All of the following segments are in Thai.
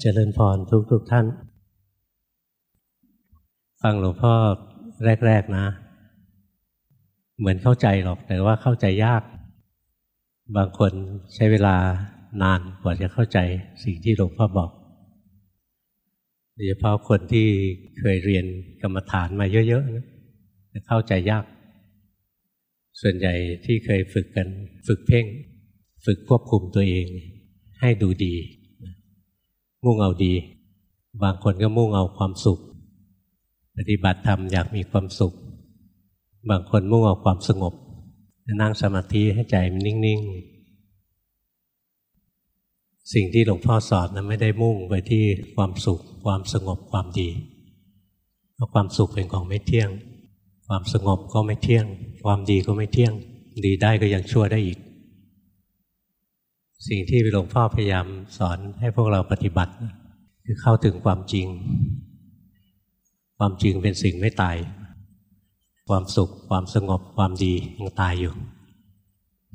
เจริญพรทุกทุกท่าน ฟังหลวงพ่อแรก ๆนะ เหมือนเข้าใจหรอกแต่ว่าเข้าใจยาก บางคนใช้เวลานานกว่าจะเข้าใจสิ่งที่หลวงพ่อบอกโดยเฉพาะคนที่เคยเรียนกรรมฐานมาเยอะๆนะจะเข้าใจยาก ส่วนใหญ่ที่เคยฝึกกัน ฝึกเพ่ง ฝึกควบคุมตัวเอง ให้ดูดี มุ่งเอาดี บางคนก็มุ่งเอาความสุข ปฏิบัติธรรมอยากมีความสุข บางคนมุ่งเอาความสงบ นั่งสมาธิให้ใจมันนิ่งๆ สิ่งที่หลวงพ่อสอนนะไม่ได้มุ่งไปที่ความสุข ความสงบความดีเพราะความสุขเป็นของไม่เที่ยง ความสงบก็ไม่เที่ยง ความดีก็ไม่เที่ยง ดีได้ก็ยังชั่วได้อีก สิ่งที่หลวงพ่อพยายามสอนให้พวกเราปฏิบัติ คือเข้าถึงความจริง ความจริงเป็นสิ่งไม่ตาย ความสุขความสงบความดียังตายอยู่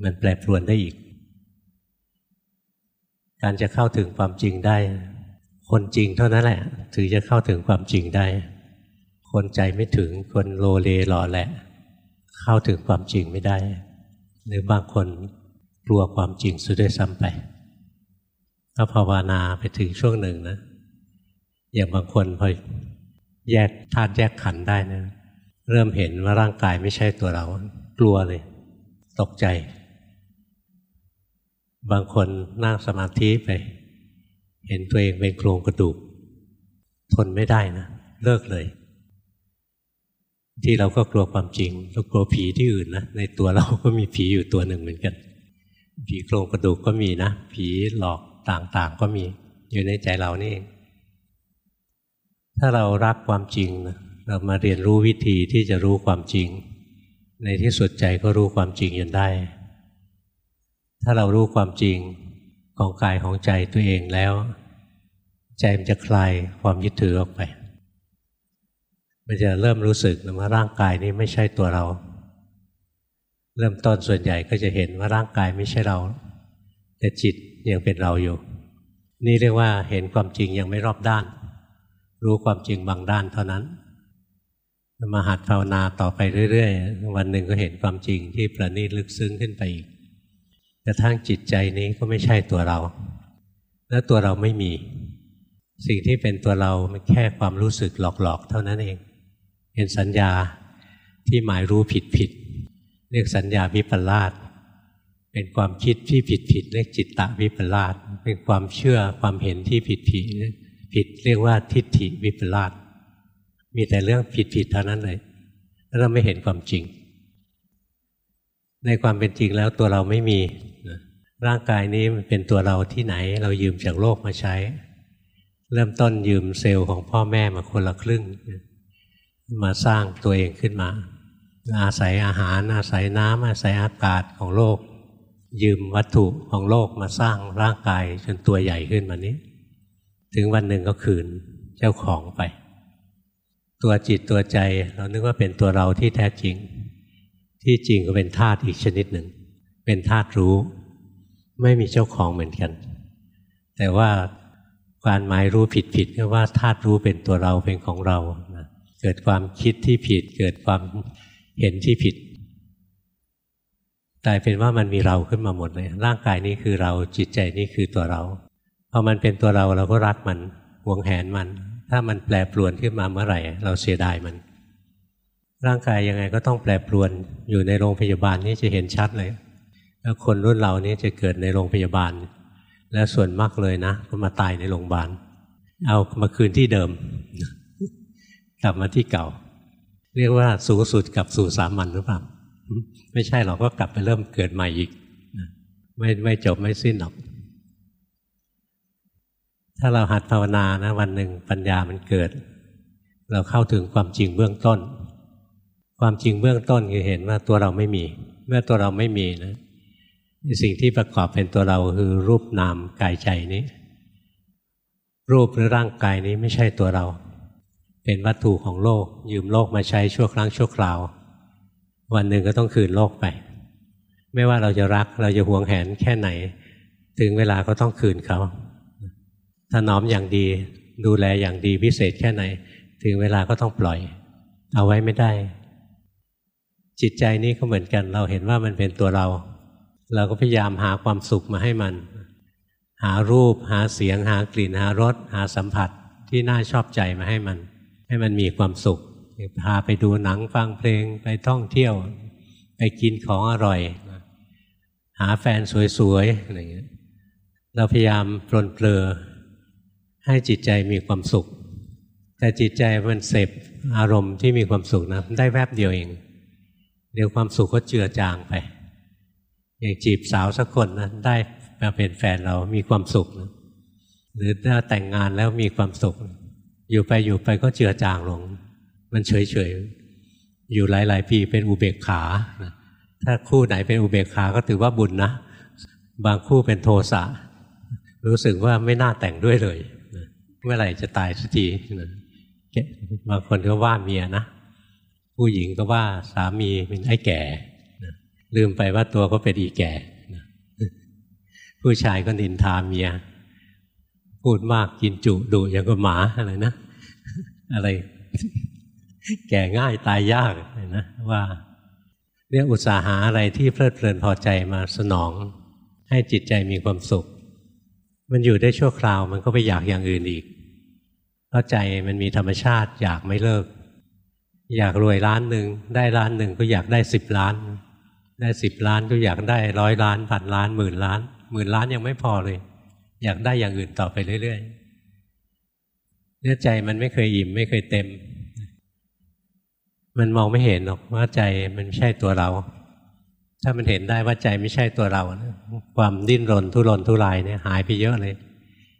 มันแปรปรวนได้อีก การจะเข้าถึงความจริงได้ คนจริงเท่านั้นแหละ ถึงจะเข้าถึงความจริงได้ คนใจไม่ถึงคนโลเลหล่อแหละ เข้าถึงความจริงไม่ได้ หรือบางคน กลัวความจริงสุดด้วยซ้ำไปถ้าภาวนาไปถึงช่วงหนึ่งนะ อย่างบางคนพอแยกธาตุแยกขันได้นะเริ่มเห็นว่าร่างกายไม่ใช่ตัวเรา กลัวเลย ตกใจ บางคนนั่งสมาธิไป เห็นตัวเองเป็นโครงกระดูก ทนไม่ได้นะ เลิกเลย ที่เราก็กลัวความจริงเรากลัวผีที่อื่นนะ ในตัวเราก็มีผีอยู่ตัวหนึ่งเหมือนกัน ผีโครงกระดูกก็มีนะ ผีหลอกต่างๆก็มี อยู่ในใจเรานี่เองถ้าเรารักความจริง เรามาเรียนรู้วิธีที่จะรู้ความจริง ในที่สุดใจก็รู้ความจริงยันได้ ถ้าเรารู้ความจริงของกายของใจตัวเองแล้ว ใจมันจะคลายความยึดถือออกไป มันจะเริ่มรู้สึกว่าร่างกายนี้ไม่ใช่ตัวเรา เริ่มต้นส่วนใหญ่ก็จะเห็นว่าร่างกายไม่ใช่เรา แต่จิตยังเป็นเราอยู่ นี่เรียกว่าเห็นความจริงยังไม่รอบด้าน รู้ความจริงบางด้านเท่านั้นมาหัดภาวนาต่อไปเรื่อยๆ วันหนึ่งก็เห็นความจริงที่ประณีตลึกซึ้งขึ้นไปอีกกระทั่งจิตใจนี้ก็ไม่ใช่ตัวเรา และตัวเราไม่มี สิ่งที่เป็นตัวเรามันแค่ความรู้สึกหลอกๆ เท่านั้นเองเห็นสัญญาที่หมายรู้ผิด เรียกสัญญาวิปลาสเป็นความคิดที่ผิดผิดเรียกจิตตะวิปลาสเป็นความเชื่อความเห็นที่ผิดผิดผิดเรียกว่าทิฏฐิวิปลาสมีแต่เรื่องผิดผิดเท่านั้นเลยแล้วเราไม่เห็นความจริง ในความเป็นจริงแล้วตัวเราไม่มีร่างกายนี้มันเป็นตัวเราที่ไหน เรายืมจากโลกมาใช้ เริ่มต้นยืมเซลล์ของพ่อแม่มาคนละครึ่ง มาสร้างตัวเองขึ้นมา อาศัยอาหารอาศัยน้ำอาศัยอากาศของโลก ยืมวัตถุของโลกมาสร้างร่างกายจนตัวใหญ่ขึ้นมานี้ ถึงวันหนึ่งก็คืนเจ้าของไป ตัวจิตตัวใจเรานึกว่าเป็นตัวเราที่แท้จริง ที่จริงก็เป็นธาตุอีกชนิดหนึ่ง เป็นธาตุรู้ ไม่มีเจ้าของเหมือนกัน แต่ว่าการหมายรู้ผิดผิดก็ว่าธาตุรู้เป็นตัวเราเป็นของเราเกิดความคิดที่ผิด เกิดความ เห็นที่ผิดกลายเป็นว่ามันมีเราขึ้นมาหมดเลย ร่างกายนี้คือเราจิตใจนี้คือตัวเราพอมันเป็นตัวเราเราก็รักมันหวงแหนมัน ถ้ามันแปรปรวนขึ้นมาเมื่อไหร่ เราเสียดายมัน ร่างกายยังไงก็ต้องแปรปรวนอยู่ในโรงพยาบาลนี่จะเห็นชัดเลยแล้วคนรุ่นเรานี้จะเกิดในโรงพยาบาล และส่วนมากเลยนะก็มาตายในโรงพยาบาล เอามาคืนที่เดิม กลับมาที่เก่า เรียกว่าสูงสุดกับสู่สามัญหรือเปล่าไม่ใช่หรอกก็กลับไปเริ่มเกิดใหม่อีกไม่ไม่จบไม่สิ้นหรอก ถ้าเราหัดภาวนานะวันหนึ่งปัญญามันเกิด เราเข้าถึงความจริงเบื้องต้น ความจริงเบื้องต้นคือเห็นว่าตัวเราไม่มี เมื่อตัวเราไม่มีนะสิ่งที่ประกอบเป็นตัวเราคือรูปนามกายใจนี้ รูปหรือร่างกายนี้ไม่ใช่ตัวเรา เป็นวัตถุของโลก ยืมโลกมาใช้ชั่วครั้งชั่วคราว วันหนึ่งก็ต้องคืนโลกไป ไม่ว่าเราจะรักเราจะหวงแหนแค่ไหน ถึงเวลาก็ต้องคืนเขาถนอมอย่างดีดูแลอย่างดีพิเศษแค่ไหน ถึงเวลาก็ต้องปล่อย เอาไว้ไม่ได้ จิตใจนี้ก็เหมือนกัน เราเห็นว่ามันเป็นตัวเรา เราก็พยายามหาความสุขมาให้มัน หารูป หาเสียง หากลิ่น หารส หาสัมผัสที่น่าชอบใจมาให้มัน ให้มันมีความสุขพาไปดูหนังฟังเพลงไปท่องเที่ยว ไปกินของอร่อย หาแฟนสวยๆอะไรเงี้ยเราพยายามปลนเปลือ ให้จิตใจมีความสุข แต่จิตใจมันเสพอารมณ์ที่มีความสุขนะได้แวบเดียวเองเดี๋ยวความสุขก็เจือจางไปอย่างจีบสาวสักคนนะได้มาเป็นแฟนเรามีความสุขนะหรือถ้าแต่งงานแล้วมีความสุข อยู่ไปอยู่ไปก็เจือจางลง มันเฉยเฉยอยู่หลาย ๆ ปีเป็นอุเบกขา ถ้าคู่ไหนเป็นอุเบกขาก็ถือว่าบุญนะ บางคู่เป็นโทสะ รู้สึกว่าไม่น่าแต่งด้วยเลย เมื่อไหร่จะตายสักทีบางคนก็ว่าเมียนะ ผู้หญิงก็ว่าสามีเป็นไอ้แก่ ลืมไปว่าตัวก็เป็นอีแก่ ผู้ชายก็นินทาเมีย พูดมากกินจุดุอย่างกับหมาอะไรนะ อะไร แก่ง่ายตายยากนะว่าเนี่ยอุตสาหาอะไรที่เพลิดเพลินพอใจมาสนอง ให้จิตใจมีความสุข มันอยู่ได้ชั่วคราวมันก็ไปอยากอย่างอื่นอีกเพราะใจมันมีธรรมชาติอยากไม่เลิก อยากรวยล้านหนึ่งได้ล้านหนึ่งก็อยากได้สิบล้าน ได้สิบล้านก็อยากได้ร้อยล้านพันล้านหมื่นล้านหมื่นล้านยังไม่พอเลย อยากได้อย่างอื่นต่อไปเรื่อยๆเนื้อใจมันไม่เคยอิ่มไม่เคยเต็ม มันมองไม่เห็นหรอกว่าใจมันไม่ใช่ตัวเรา ถ้ามันเห็นได้ว่าใจไม่ใช่ตัวเรานะความดิ้นรนทุรนทุรายเนี่ยหายไปเยอะเลย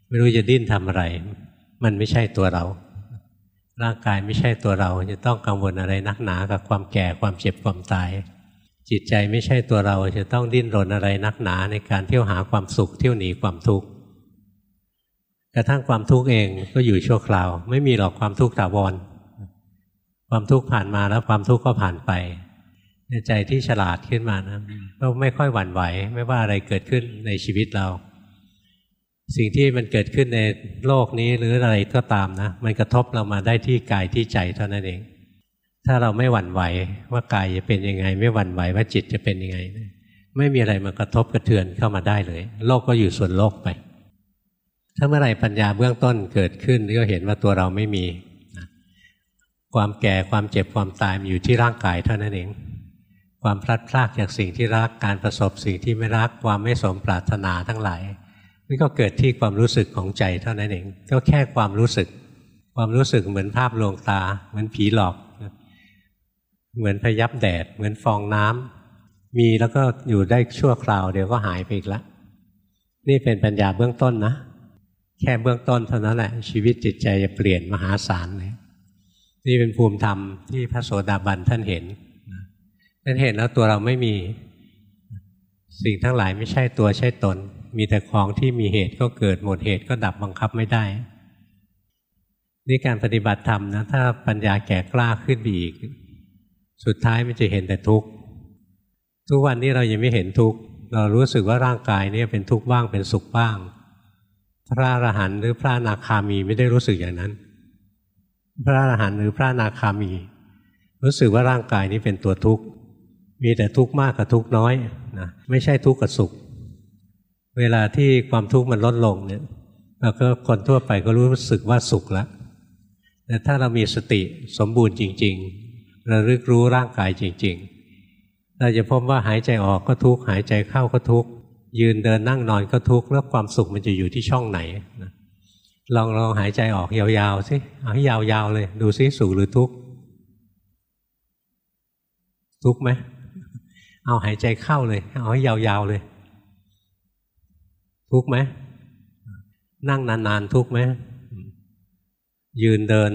ไม่รู้จะดิ้นทำอะไร มันไม่ใช่ตัวเรา ร่างกายไม่ใช่ตัวเรา จะต้องกังวลอะไรนักหนากับความแก่ความเจ็บความตายจิตใจไม่ใช่ตัวเราจะต้องดิ้นรนอะไรนักหนาในการเที่ยวหาความสุขเที่ยวหนีความทุกข์ กระทั่งความทุกข์เองก็อยู่ชั่วคราว ไม่มีหรอกความทุกข์ถาวร ความทุกข์ผ่านมาแล้วความทุกข์ก็ผ่านไปใจที่ฉลาดขึ้นมานะก็ไม่ค่อยหวั่นไหว ไม่ว่าอะไรเกิดขึ้นในชีวิตเรา สิ่งที่มันเกิดขึ้นในโลกนี้หรืออะไรก็ตามนะ มันกระทบเรามาได้ที่กายที่ใจเท่านั้นเอง ถ้าเราไม่หวั่นไหวว่ากายจะเป็นยังไง ไม่หวั่นไหวว่าจิตจะเป็นยังไง ไม่มีอะไรมากระทบกระเทือนเข้ามาได้เลย โลกก็อยู่ส่วนโลกไป ถ้าเมื่อไหร่ปัญญาเบื้องต้นเกิดขึ้นก็เห็นว่าตัวเราไม่มี ความแก่ความเจ็บความตายมันอยู่ที่ร่างกายเท่านั้นเอง ความพลัดพรากจากสิ่งที่รักการประสบสิ่งที่ไม่รักความไม่สมปรารถนาทั้งหลายนี่ก็เกิดที่ความรู้สึกของใจเท่านั้นเอง ก็แค่ความรู้สึก ความรู้สึกเหมือนภาพลวงตา เหมือนผีหลอก เหมือนพยับแดด เหมือนฟองน้ำมีแล้วก็อยู่ได้ชั่วคราวเดี๋ยวก็หายไปอีกล้วนี่เป็นปัญญาเบื้องต้นนะ แค่เบื้องต้นเท่านั้นแหละชีวิตจิตใจจะเปลี่ยนมหาศาลเลยนี่เป็นภูมิธรรมที่พระโสดาบันท่านเห็นท่านเห็นแล้วตัวเราไม่มีสิ่งทั้งหลายไม่ใช่ตัวใช่ตน มีแต่ของที่มีเหตุก็เกิดหมดเหตุก็ดับบังคับไม่ได้นี่การปฏิบัติธรรมนะถ้าปัญญาแก่กล้าขึ้นอีก สุดท้ายมันจะเห็นแต่ทุกข์ทุกวันนี้เรายังไม่เห็นทุกข์เรารู้สึกว่าร่างกายนี่เป็นทุกข์บ้างเป็นสุขบ้าง พระอรหันต์หรือพระนาคามีไม่ได้รู้สึกอย่างนั้น พระอรหันต์หรือพระนาคามี รู้สึกว่าร่างกายนี้เป็นตัวทุกข์ มีแต่ทุกข์มากกับทุกข์น้อยนะไม่ใช่ทุกข์กับสุข เวลาที่ความทุกข์มันลดลงเนี่ยเราก็คนทั่วไปก็รู้สึกว่าสุขแล้วแต่ถ้าเรามีสติสมบูรณ์จริงๆระลึกรู้ร่างกายจริง ๆ เราจะพบว่าหายใจออกก็ทุกข์หายใจเข้าก็ทุกข์ ยืนเดินนั่งนอนก็ทุกข์แล้วความสุขมันจะอยู่ที่ช่องไหนนะลองลองหายใจออกยาวๆสิเอาให้ยาวๆเลย ดูซิสุขหรือทุกข์ทุกข์ไหมเอาหายใจเข้าเลย เอาให้ยาวๆเลย ทุกข์ไหมนั่งนานๆทุกข์ไหมยืนเดิน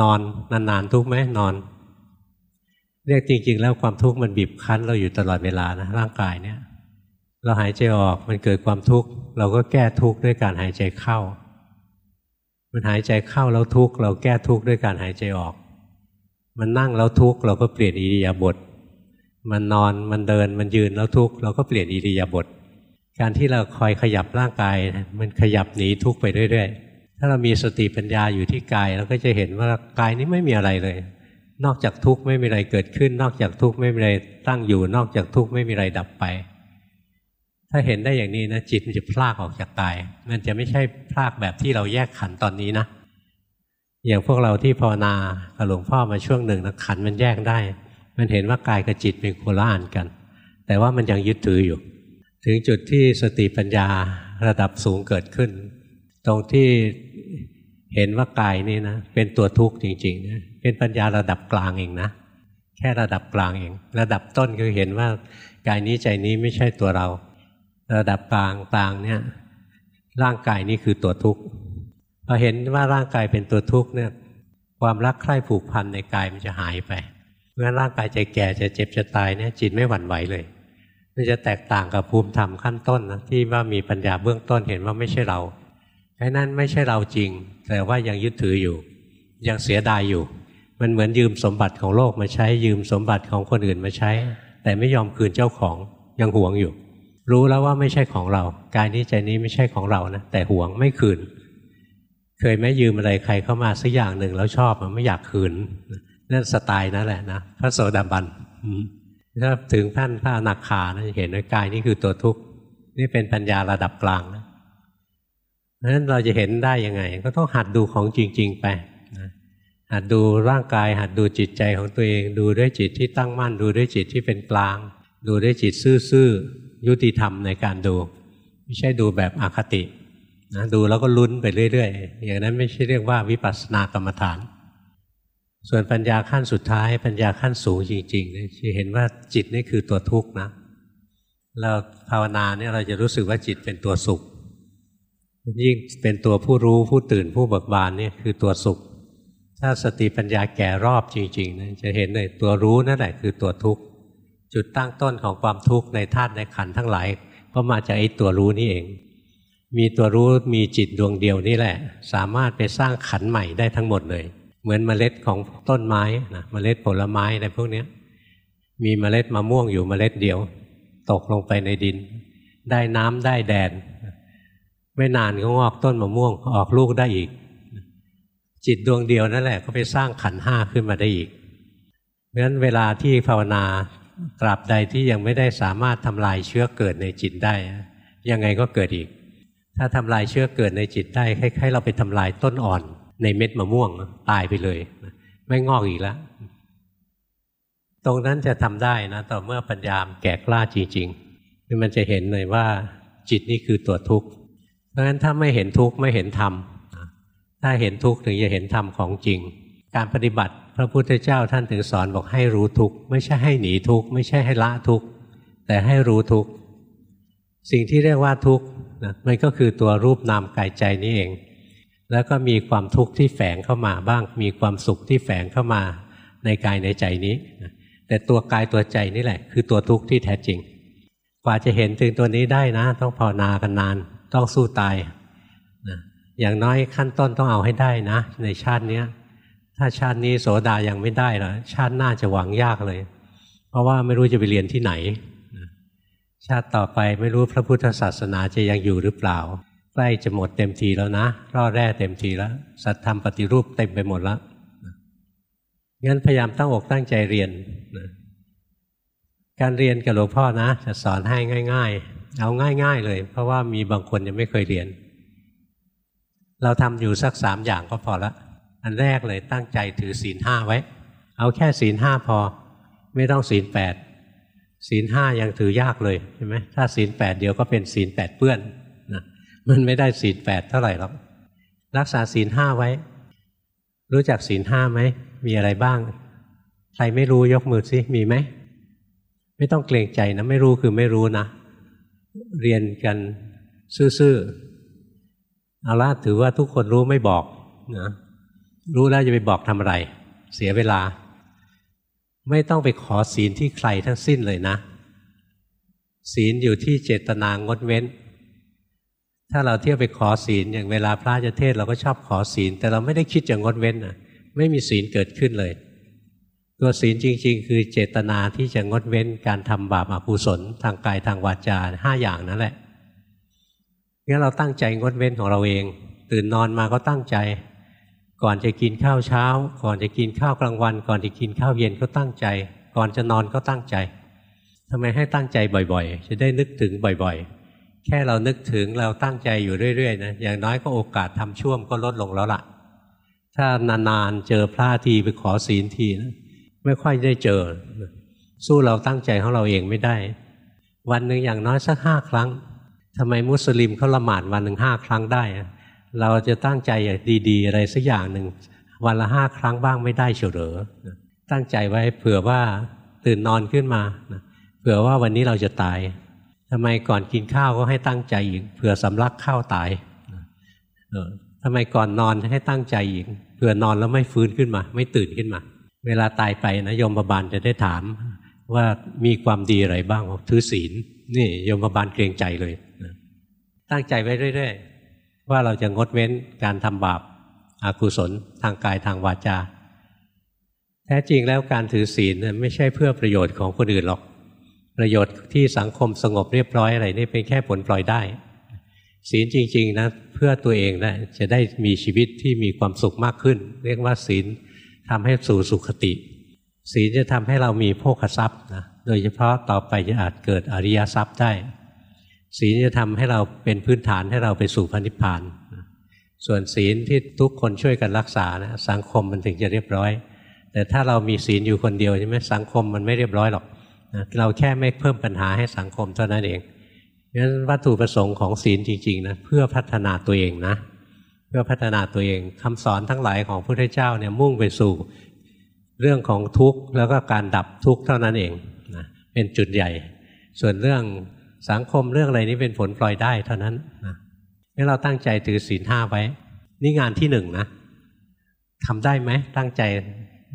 นอนนานๆทุกข์ไหมนอน เรียกจริง ๆ แล้วความทุกข์มันบีบคั้นเราอยู่ตลอดเวลานะร่างกายเนี่ย เราหายใจออกมันเกิดความทุกข์ เราก็แก้ทุกข์ด้วยการหายใจเข้า มันหายใจเข้าแล้วทุกข์เราแก้ทุกข์ด้วยการหายใจออก มันนั่งแล้วทุกข์เราก็เปลี่ยนอิริยาบถมันนอนมันเดินมันยืนแล้วทุกข์เราก็เปลี่ยนอิริยาบถการที่เราคอยขยับร่างกายมันขยับหนีทุกข์ไปเรื่อยๆ ถ้าเรามีสติปัญญาอยู่ที่กายเราก็จะเห็นว่ากายนี้ไม่มีอะไรเลย นอกจากทุกข์ไม่มีอะไรเกิดขึ้น นอกจากทุกข์ไม่มีอะไรตั้งอยู่ นอกจากทุกข์ไม่มีอะไรดับไป ถ้าเห็นได้อย่างนี้นะจิตมันจะพลากออกจากกาย มันจะไม่ใช่พลากแบบที่เราแยกขันตอนนี้นะอย่างพวกเราที่ภาวนากับหลวงพ่อมาช่วงหนึ่งนะขันมันแยกได้ มันเห็นว่ากายกับจิตเป็นโคละอันกัน แต่ว่ามันยังยึดถืออยู่ ถึงจุดที่สติปัญญาระดับสูงเกิดขึ้น ตรงที่เห็นว่ากายนี่นะเป็นตัวทุกข์จริงๆนะเป็นปัญญาระดับกลางเองนะ แค่ระดับกลางเอง ระดับต้นคือเห็นว่ากายนี้ใจนี้ไม่ใช่ตัวเรา ระดับกลางกลางเนี่ยร่างกายนี้คือตัวทุกข์พอเห็นว่าร่างกายเป็นตัวทุกข์เนี่ยความรักใคร่ผูกพันในกายมันจะหายไปเมื่อร่างกายจะแก่จะเจ็บจะตายเนี่ยจิตไม่หวั่นไหวเลยมันจะแตกต่างกับภูมิธรรมขั้นต้นนะที่ว่ามีปัญญาเบื้องต้นเห็นว่าไม่ใช่เราไอ้นั่นไม่ใช่เราจริง แต่ว่ายังยึดถืออยู่ ยังเสียดายอยู่ มันเหมือนยืมสมบัติของโลกมาใช้ยืมสมบัติของคนอื่นมาใช้ แต่ไม่ยอมคืนเจ้าของยังหวงอยู่ รู้แล้วว่าไม่ใช่ของเรา กายนี้ใจนี้ไม่ใช่ของเรานะแต่หวงไม่คืน เคยไหมยืมอะไรใครเข้ามาสักอย่างหนึ่งแล้วชอบมันไม่อยากคืนนั่นสไตล์นั่นแหละนะพระโสดาบันถ้าถึงท่านพระอนาคานะจะเห็นว่ากายนี่คือตัวทุกข์นี่เป็นปัญญาระดับกลางนะเพราะฉะนั้นเราจะเห็นได้ยังไง ก็ต้องหัดดูของจริง ๆ ไปหัดดูร่างกาย หัดดูจิตใจของตัวเอง ดูด้วยจิตที่ตั้งมั่น ดูด้วยจิตที่เป็นกลาง ดูด้วยจิตซื่อๆ ยุติธรรมในการดู ไม่ใช่ดูแบบอคตินะดูแล้วก็ลุ้นไปเรื่อยๆ อย่างนั้นไม่ใช่เรียกว่าวิปัสสนากรรมฐาน ส่วนปัญญาขั้นสุดท้าย ปัญญาขั้นสูงจริงๆเนี่ยจะเห็นว่าจิตนี่คือตัวทุกข์นะ เราภาวนาเนี่ยเราจะรู้สึกว่าจิตเป็นตัวสุข ยิ่งเป็นตัวผู้รู้ผู้ตื่นผู้เบิกบานนี่คือตัวสุข ถ้าสติปัญญาแก่รอบจริงๆนะจะเห็นเลยตัวรู้นั่นแหละคือตัวทุกข์ จุดตั้งต้นของความทุกข์ในธาตุในขันธ์ทั้งหลาย ก็มาจากไอ้ตัวรู้นี่เอง มีตัวรู้มีจิตดวงเดียวนี่แหละ สามารถไปสร้างขันใหม่ได้ทั้งหมดเลย เหมือนเมล็ดของต้นไม้นะเมล็ดผลไม้อะไรพวกนี้มีเมล็ดมะม่วงอยู่เมล็ดเดียว ตกลงไปในดิน ได้น้ำได้แดดไม่นานก็งอกต้นมะม่วงออกลูกได้อีก จิตดวงเดียวนั่นแหละก็ไปสร้างขันห้าขึ้นมาได้อีกเพราะฉะนั้นเวลาที่ภาวนา ตราบใดที่ยังไม่ได้สามารถทำลายเชื้อเกิดในจิตได้ ยังไงก็เกิดอีก ถ้าทำลายเชื้อเกิดในจิตได้คล้ายๆเราไปทำลายต้นอ่อน ในเม็ดมะม่วงตายไปเลย ไม่งอกอีกแล้ว ตรงนั้นจะทำได้นะ ต่อเมื่อปัญญามแก่กล้าจริงๆมันจะเห็นเลยว่าจิตนี่คือตัวทุกข์เพราะฉะนั้นถ้าไม่เห็นทุกข์ไม่เห็นธรรมถ้าเห็นทุกข์ถึงจะเห็นธรรมของจริง การปฏิบัติ พระพุทธเจ้าท่านถึงสอนบอกให้รู้ทุกข์ไม่ใช่ให้หนีทุกข์ไม่ใช่ให้ละทุกข์แต่ให้รู้ทุกข์สิ่งที่เรียกว่าทุกข์มันก็คือตัวรูปนามกายใจนี้เอง แล้วก็มีความทุกข์ที่แฝงเข้ามาบ้าง มีความสุขที่แฝงเข้ามาในกายในใจนี้แต่ตัวกายตัวใจนี่แหละ คือตัวทุกข์ที่แท้จริง กว่าจะเห็นถึงตัวนี้ได้นะ ต้องภาวนากันนาน ต้องสู้ตายนะอย่างน้อยขั้นต้นต้องเอาให้ได้นะ ในชาตินี้ ถ้าชาตินี้โสดายังไม่ได้หรอชาติหน้าจะหวังยากเลย เพราะว่าไม่รู้จะไปเรียนที่ไหน ชาติต่อไปไม่รู้พระพุทธศาสนาจะยังอยู่หรือเปล่า ใกล้จะหมดเต็มทีแล้วนะรอดแร่เต็มทีแล้วสัตธรรมปฏิรูปเต็มไปหมดแล้วงั้นพยายามตั้งอกตั้งใจเรียนนะการเรียนกับหลวงพ่อนะ จะสอนให้ง่าย ๆ เอาง่าย ๆ เลย เพราะว่ามีบางคนยังไม่เคยเรียน เราทำอยู่สักสามอย่างก็พอละ อันแรกเลยตั้งใจถือศีลห้าไว้ เอาแค่ศีลห้าพอ ไม่ต้องศีลแปดศีลห้ายังถือยากเลยใช่ไหมถ้าศีลแปดเดี๋ยวก็เป็นศีลแปดเปื้อนนะมันไม่ได้ศีลแปดเท่าไหร่หรอกรักษาศีลห้าไว้ รู้จักศีลห้าไหมมีอะไรบ้าง ใครไม่รู้ยกมือสิมีไหมไม่ต้องเกรงใจนะไม่รู้คือไม่รู้นะเรียนกันซื่อๆเอาละถือว่าทุกคนรู้ไม่บอกนะ รู้แล้วจะไปบอกทำอะไร เสียเวลา ไม่ต้องไปขอศีลที่ใครทั้งสิ้นเลยนะ ศีลอยู่ที่เจตนางดเว้น ถ้าเราเที่ยวไปขอศีลอย่างเวลาพระจะเทศเราก็ชอบขอศีล แต่เราไม่ได้คิดจะงดเว้นนะไม่มีศีลเกิดขึ้นเลย ตัวศีลจริง ๆ คือเจตนาที่จะงดเว้นการทำบาปอกุศลทางกายทางวาจาห้าอย่างนั่นแหละงั้นเราตั้งใจงดเว้นของเราเอง ตื่นนอนมาก็ตั้งใจ ก่อนจะกินข้าวเช้า ก่อนจะกินข้าวกลางวัน ก่อนจะกินข้าวเย็นก็ตั้งใจ ก่อนจะนอนก็ตั้งใจทำไมให้ตั้งใจบ่อยๆ จะได้นึกถึงบ่อยๆ แค่เรานึกถึงเราตั้งใจอยู่เรื่อยๆนะอย่างน้อยก็โอกาสทำช่วมก็ลดลงแล้วละ่ะ ถ้านานๆเจอพระทีไปขอศีลทีนะไม่ค่อยได้เจอ สู้เราตั้งใจของเราเองไม่ได้ วันหนึ่งอย่างน้อยสักห้าครั้งทำไมมุสลิมเขาละหมาดวันหนึ่งห้าครั้งได้ เราจะตั้งใจอย่างดีๆ อะไรสักอย่างหนึ่งวันละห้าครั้งบ้างไม่ได้เฉลอตั้งใจไว้เผื่อว่าตื่นนอนขึ้นมาเผื่อว่าวันนี้เราจะตายทำไมก่อนกินข้าวก็ให้ตั้งใจอีกเผื่อสำลักข้าวตายทำไมก่อนนอนให้ตั้งใจอีกเผื่อนอนแล้วไม่ฟื้นขึ้นมา ไม่ตื่นขึ้นมา เวลาตายไปนะยมบาลจะได้ถามว่ามีความดีอะไรบ้างถือศีลนี่ยมบาลเกรงใจเลย ตั้งใจไว้เรื่อยๆ ว่าเราจะงดเว้นการทำบาปอากุศลทางกายทางวาจา แท้จริงแล้วการถือศีลไม่ใช่เพื่อประโยชน์ของคนอื่นหรอก ประโยชน์ที่สังคมสงบเรียบร้อยอะไรนี่เป็นแค่ผลปล่อยได้ ศีลจริง ๆนะเพื่อตัวเองนะจะได้มีชีวิตที่มีความสุขมากขึ้น เรียกว่าศีลทำให้สู่สุขติ ศีลจะทำให้เรามีโภคทรัพย์นะโดยเฉพาะต่อไปจะอาจเกิดอริยทรัพย์ได้ ศีลจะทำให้เราเป็นพื้นฐานให้เราไปสู่พระนิพพานส่วนศีลที่ทุกคนช่วยกันรักษานะสังคมมันถึงจะเรียบร้อย แต่ถ้าเรามีศีลอยู่คนเดียวใช่ไหมสังคมมันไม่เรียบร้อยหรอกนะเราแค่ไม่เพิ่มปัญหาให้สังคมเท่านั้นเองงั้นวัตถุประสงค์ของศีลจริงๆนะเพื่อพัฒนาตัวเองนะ เพื่อพัฒนาตัวเองคำสอนทั้งหลายของพระพุทธเจ้าเนี่ยมุ่งไปสู่เรื่องของทุกข์แล้วก็การดับทุกข์เท่านั้นเองนะเป็นจุดใหญ่ ส่วนเรื่อง สังคมเรื่องอะไรนี้เป็นผลปล่อยได้เท่านั้นนะงั้นเราตั้งใจถือศีลห้าไว้ นี่งานที่หนึ่งนะทำได้ไหมตั้งใจ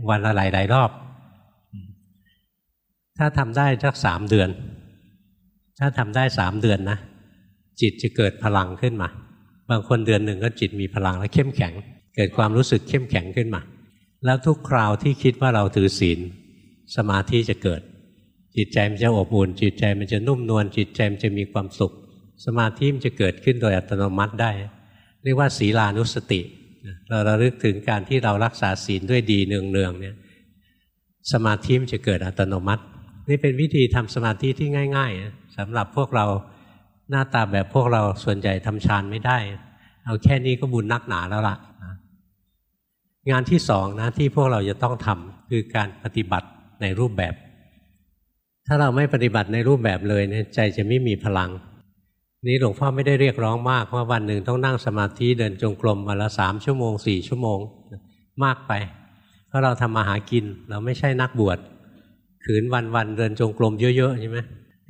วันละหลายหลายรอบ ถ้าทำได้สักสามเดือน ถ้าทำได้สามเดือนนะ จิตจะเกิดพลังขึ้นมา บางคนเดือนหนึ่งก็จิตมีพลังแล้วเข้มแข็ง เกิดความรู้สึกเข้มแข็งขึ้นมา แล้วทุกคราวที่คิดว่าเราถือศีลสมาธิจะเกิด จิตใจมันจะอบอุ่น จิตใจมันจะนุ่มนวลจิตใจมันจะมีความสุข สมาธิมันจะเกิดขึ้นโดยอัตโนมัติได้ เรียกว่าศีลานุสติ เราระลึกถึงการที่เรารักษาศีลด้วยดีเนืองๆเนี่ยสมาธิมันจะเกิดอัตโนมัติ นี่เป็นวิธีทำสมาธิที่ง่ายๆสำหรับพวกเราหน้าตาแบบพวกเราส่วนใหญ่ทำฌานไม่ได้ เอาแค่นี้ก็บุญนักหนาแล้วล่ะงานที่สองนะที่พวกเราจะต้องทำคือการปฏิบัติในรูปแบบ ถ้าเราไม่ปฏิบัติในรูปแบบเลยเนี่ยใจจะไม่มีพลัง นี้หลวงพ่อไม่ได้เรียกร้องมากว่าวันหนึ่งต้องนั่งสมาธิเดินจงกรมวันละสามชั่วโมงสี่ชั่วโมงมากไป เพราะเราทำมาหากินเราไม่ใช่นักบวชขืนวันวันเดินจงกรมเยอะๆใช่ไหม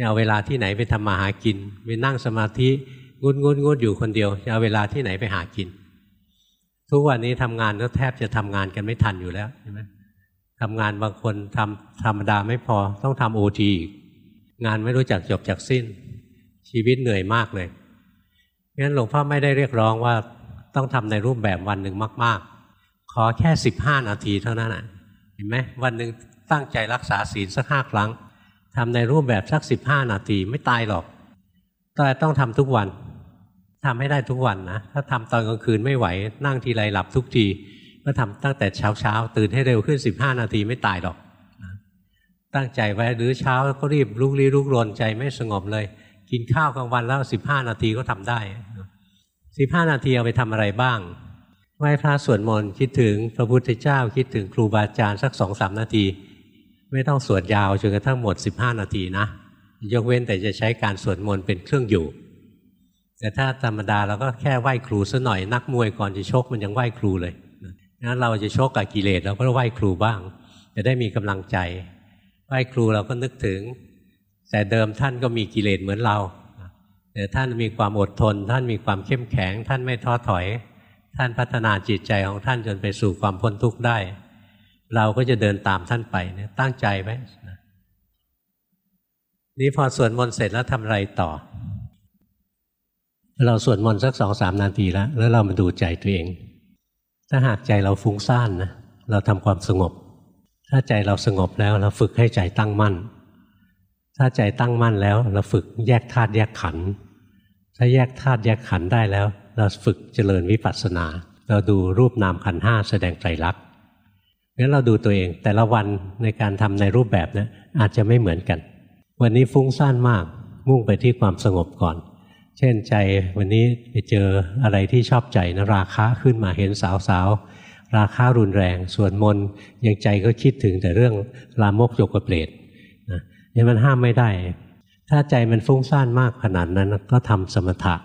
เอาเวลาที่ไหนไปทำมาหากินไปนั่งสมาธิงุดงุดงุดอยู่คนเดียวจะเอาเวลาที่ไหนไปหากิน ทุกวันนี้ทำงานก็แทบจะทำงานกันไม่ทันอยู่แล้วใช่ไหม ทำงานบางคนทำธรรมดาไม่พอต้องทำโอทีงานไม่รู้จักจบจากสิ้น ชีวิตเหนื่อยมากเลยงั้นหลวงพ่อไม่ได้เรียกร้องว่าต้องทำในรูปแบบวันหนึ่งมาก ๆ ขอแค่สิบห้านาทีเท่านั้นนะเห็นไหมวันหนึ่งตั้งใจรักษาศีลสักห้าครั้งทำในรูปแบบสักสิบห้านาทีไม่ตายหรอกแต่ต้องทำทุกวันทำให้ได้ทุกวันนะถ้าทำตอนกลางคืนไม่ไหว นั่งทีไรหลับทุกที ก็ทำตั้งแต่เช้าเช้าตื่นให้เร็วขึ้นสิบห้านาทีไม่ตายหรอก ตั้งใจไว้หรือเช้าก็รีบลุกลี้ลุกลนใจไม่สงบเลย กินข้าวกลางวันแล้วสิบห้านาทีก็ทำได้สิบห้านาทีเอาไปทำอะไรบ้างไหว้พระสวดมนต์คิดถึงพระพุทธเจ้าคิดถึงครูบาอาจารย์สักสองสามนาที ไม่ต้องสวดยาวจนกระทั่งหมดสิบห้านาทีนะ ยกเว้นแต่จะใช้การสวดมนต์เป็นเครื่องอยู่ แต่ถ้าธรรมดาเราก็แค่ไหว้ครูซะหน่อยนักมวยก่อนจะชกมันยังไหว้ครูเลย งั้นเราจะโชคกับกิเลสเราก็ไหว้ครูบ้าง จะได้มีกำลังใจ ไหว้ครูเราก็นึกถึง แต่เดิมท่านก็มีกิเลสเหมือนเราแต่ท่านมีความอดทน ท่านมีความเข้มแข็ง ท่านไม่ท้อถอย ท่านพัฒนาจิตใจของท่านจนไปสู่ความพ้นทุกข์ได้ เราก็จะเดินตามท่านไปเนี่ยตั้งใจไว้นี่พอสวดมนต์เสร็จแล้วทำอะไรต่อ เราสวดมนต์สักสองสามนาทีแล้ว แล้วเรามาดูใจตัวเอง ถ้าหากใจเราฟุ้งซ่านนะเราทำความสงบ ถ้าใจเราสงบแล้วเราฝึกให้ใจตั้งมั่น ถ้าใจตั้งมั่นแล้วเราฝึกแยกธาตุแยกขันธ์ถ้าแยกธาตุแยกขันธ์ได้แล้ว เราฝึกเจริญวิปัสสนา เราดูรูปนามขันธ์ห้าแสดงไตรลักษณ์งั้นเราดูตัวเองแต่ละวันในการทำในรูปแบบนะอาจจะไม่เหมือนกัน วันนี้ฟุ้งซ่านมากมุ่งไปที่ความสงบก่อน เช่นใจวันนี้ไปเจออะไรที่ชอบใจนะราคะขึ้นมาเห็นสาวสาวราคารุนแรงส่วนมนยังใจก็คิดถึงแต่เรื่องลามกโยกเปรตนะนี่มันห้ามไม่ได้ ถ้าใจมันฟุ้งซ่านมากขนาดนั้นก็ทำสมถะ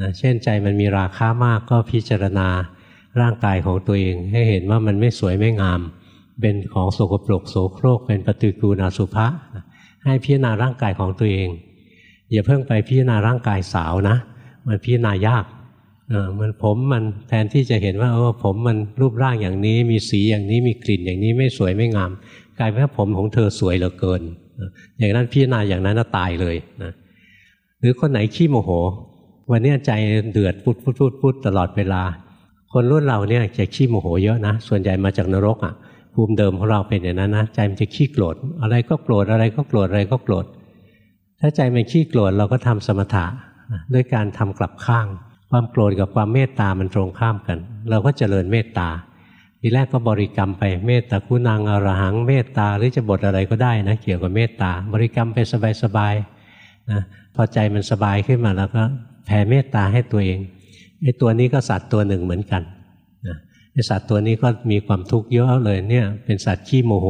นะเช่นใจมันมีราคามากก็พิจารณาร่างกายของตัวเอง ให้เห็นว่ามันไม่สวยไม่งาม เป็นของโสกปรกโสโครกเป็นปฏิกูณาสุภะให้พิจารณาร่างกายของตัวเอง อย่าเพิ่งไปพิจารณาร่างกายสาวนะ มันพิจารณายากมันผมมันแทนที่จะเห็นว่าเออผมมันรูปร่างอย่างนี้ มีสีอย่างนี้มีกลิ่นอย่างนี้ไม่สวยไม่งามกลายเป็นว่าผมของเธอสวยเหลือเกิน อย่างนั้นพิจารณาอย่างนั้นน่าตายเลยนะหรือคนไหนขี้โมโห วันนี้ใจเดือดพุดพุดพุดพุดตลอดเวลา คนรุ่นเราเนี่ยจะขี้โมโหเยอะนะ ส่วนใหญ่มาจากนรกอะภูมิเดิมของเราเป็นอย่างนั้นนะใจมันจะขี้โกรธอะไรก็โกรธอะไรก็โกรธอะไรก็โกรธ ถ้าใจมันขี้โกรธเราก็ทำสมถะด้วยการทำกลับข้าง ความโกรธกับความเมตตามันตรงข้ามกัน เราก็เจริญเมตตา ทีแรกก็บริกรรมไปเมตตาคุณังอรหังเมตตาหรือจะบทอะไรก็ได้นะเกี่ยวกับเมตตา บริกรรมไปสบายๆนะพอใจมันสบายขึ้นมาแล้วก็แผ่เมตตาให้ตัวเองไอ้ตัวนี้ก็สัตว์ตัวหนึ่งเหมือนกันนะไอ้สัตว์ตัวนี้ก็มีความทุกข์เยอะเลยเนี่ยเป็นสัตว์ขี้โมโห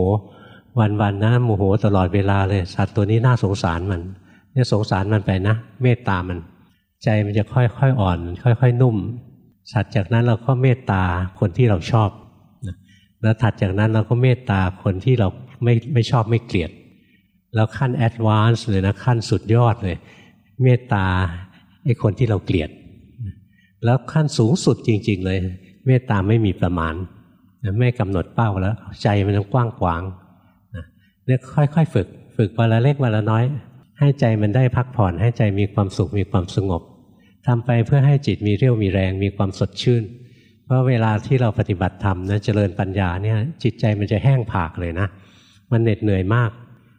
วันๆนะโมโหตลอดเวลาเลย สัตว์ตัวนี้น่าสงสารมันเนี่ยสงสารมันไปนะ เมตตามัน ใจมันจะค่อยๆอ่อน ค่อย ๆ นุ่ม สัตว์จากนั้นเราก็เมตตาคนที่เราชอบแล้วถัดจากนั้นเราก็เมตตาคนที่เราไม่ไม่ชอบไม่เกลียดแล้วขั้น advance เลยนะขั้นสุดยอดเลย เมตตาไอ้คนที่เราเกลียด แล้วขั้นสูงสุดจริง ๆ เลย เมตตาไม่มีประมาณ ไม่กำหนดเป้าแล้ว ใจมันต้องกว้างขวาง เนี่ยค่อยๆ ฝึก ฝึกวันละเล็กวันละน้อย ให้ใจมันได้พักผ่อน ให้ใจมีความสุขมีความสงบทำไปเพื่อให้จิตมีเรี่ยวมีแรงมีความสดชื่น เพราะเวลาที่เราปฏิบัติธรรมนะเจริญปัญญาเนี่ยจิตใจมันจะแห้งผากเลยนะ มันเหน็ดเหนื่อยมาก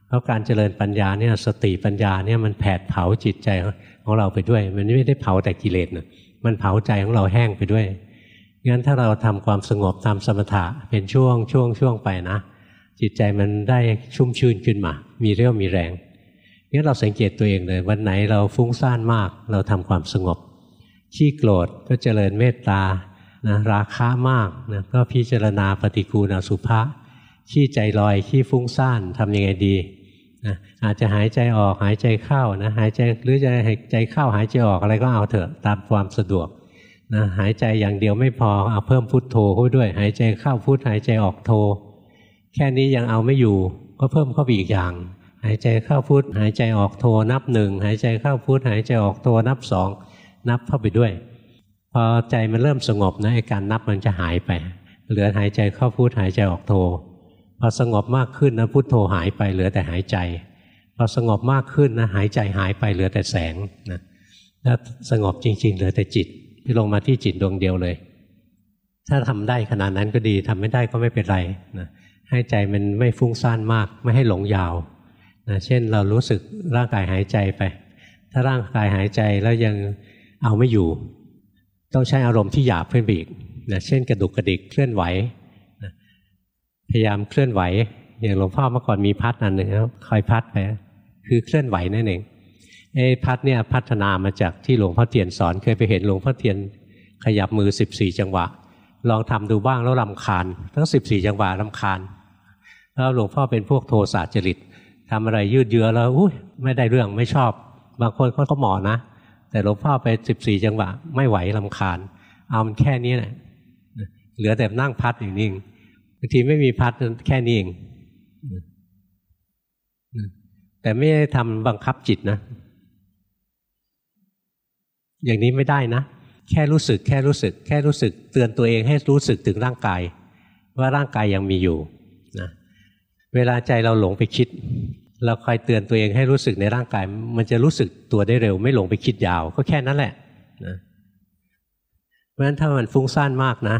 เพราะการเจริญปัญญาเนี่ยสติปัญญาเนี่ยมันแผดเผาจิตใจของเราไปด้วย มันไม่ได้เผาแต่กิเลสนะมันเผาใจของเราแห้งไปด้วยงั้นถ้าเราทำความสงบทำสมถะเป็นช่วงช่วงช่วงไปนะ จิตใจมันได้ชุ่มชื่นขึ้นมา มีเรี่ยวมีแรงนี่เราสังเกตตัวเองเลย วันไหนเราฟุ้งซ่านมาก เราทำความสงบ ขี้โกรธก็เจริญเมตตานะราคะมากนะก็พิจารณาปฏิกูณสุภาขี้ใจลอยขี้ฟุ้งซ่านทำยังไงดีนะอาจจะหายใจออกหายใจเข้านะหายใจหรือจะหายใจเข้าหายใจออกอะไรก็เอาเถอะตามความสะดวกนะหายใจอย่างเดียวไม่พอเอาเพิ่มพุทโธด้วย หายใจเข้าพุทหายใจออกโธ แค่นี้ยังเอาไม่อยู่ ก็เพิ่มเข้าไปอีกอย่าง หายใจเข้าพุทหายใจออกโทนับหนึ่งหายใจเข้าพุทหายใจออกโทนับสองนับเข้าไปด้วย พอใจมันเริ่มสงบนะการนับมันจะหายไป เหลือหายใจเข้าพุทหายใจออกโทพอสงบมากขึ้นนะพุทโธหายไปเหลือแต่หายใจพอสงบมากขึ้นนะหายใจหายไปเหลือแต่แสงนะถ้าสงบจริง ๆ เหลือแต่จิตที่ลงมาที่จิตดวงเดียวเลย ถ้าทำได้ขนาดนั้นก็ดีทำไม่ได้ก็ไม่เป็นไรนะ ให้ใจมันไม่ฟุ้งซ่านมาก ไม่ให้หลงยาวนะเช่นเรารู้สึกร่างกายหายใจไป ถ้าร่างกายหายใจแล้วยังเอาไม่อยู่ ต้องใช้อารมณ์ที่หยาบขึ้นไปอีกนะเช่นกระดุกกระดิกเคลื่อนไหวนะพยายามเคลื่อนไหว อย่างหลวงพ่อเมื่อก่อนมีพัดอันหนึ่งคอยพัดไปคือเคลื่อนไหวนั่นเองไอ้พัดเนี่ยพัฒนามาจากที่หลวงพ่อเทียนสอนเคยไปเห็นหลวงพ่อเทียนขยับมือ 14 จังหวะ ลองทำดูบ้างแล้วลำคาญ ทั้ง 14 จังหวะลำคาญ แล้วหลวงพ่อเป็นพวกโทสะจริตทำอะไรยืดเยื้อแล้วอุ้ยไม่ได้เรื่องไม่ชอบ บางคนเขาก็หมอนะ แต่หลวงพ่อไปสิบสี่จังหวะ ไม่ไหวลำคาญ เอามันแค่นี้แหละเหลือแต่นั่งพัดอย่างนี้บางทีไม่มีพัดแค่นี้เองแต่ไม่ได้ทำบังคับจิตนะ อย่างนี้ไม่ได้นะ แค่รู้สึกแค่รู้สึก แค่รู้สึก เตือนตัวเองให้รู้สึกถึงร่างกาย ว่าร่างกายยังมีอยู่ เวลาใจเราหลงไปคิด เราคอยเตือนตัวเองให้รู้สึกในร่างกาย มันจะรู้สึกตัวได้เร็ว ไม่หลงไปคิดยาว ก็แค่นั้นแหละนะเพราะฉะนั้นถ้ามันฟุ้งซ่านมากนะ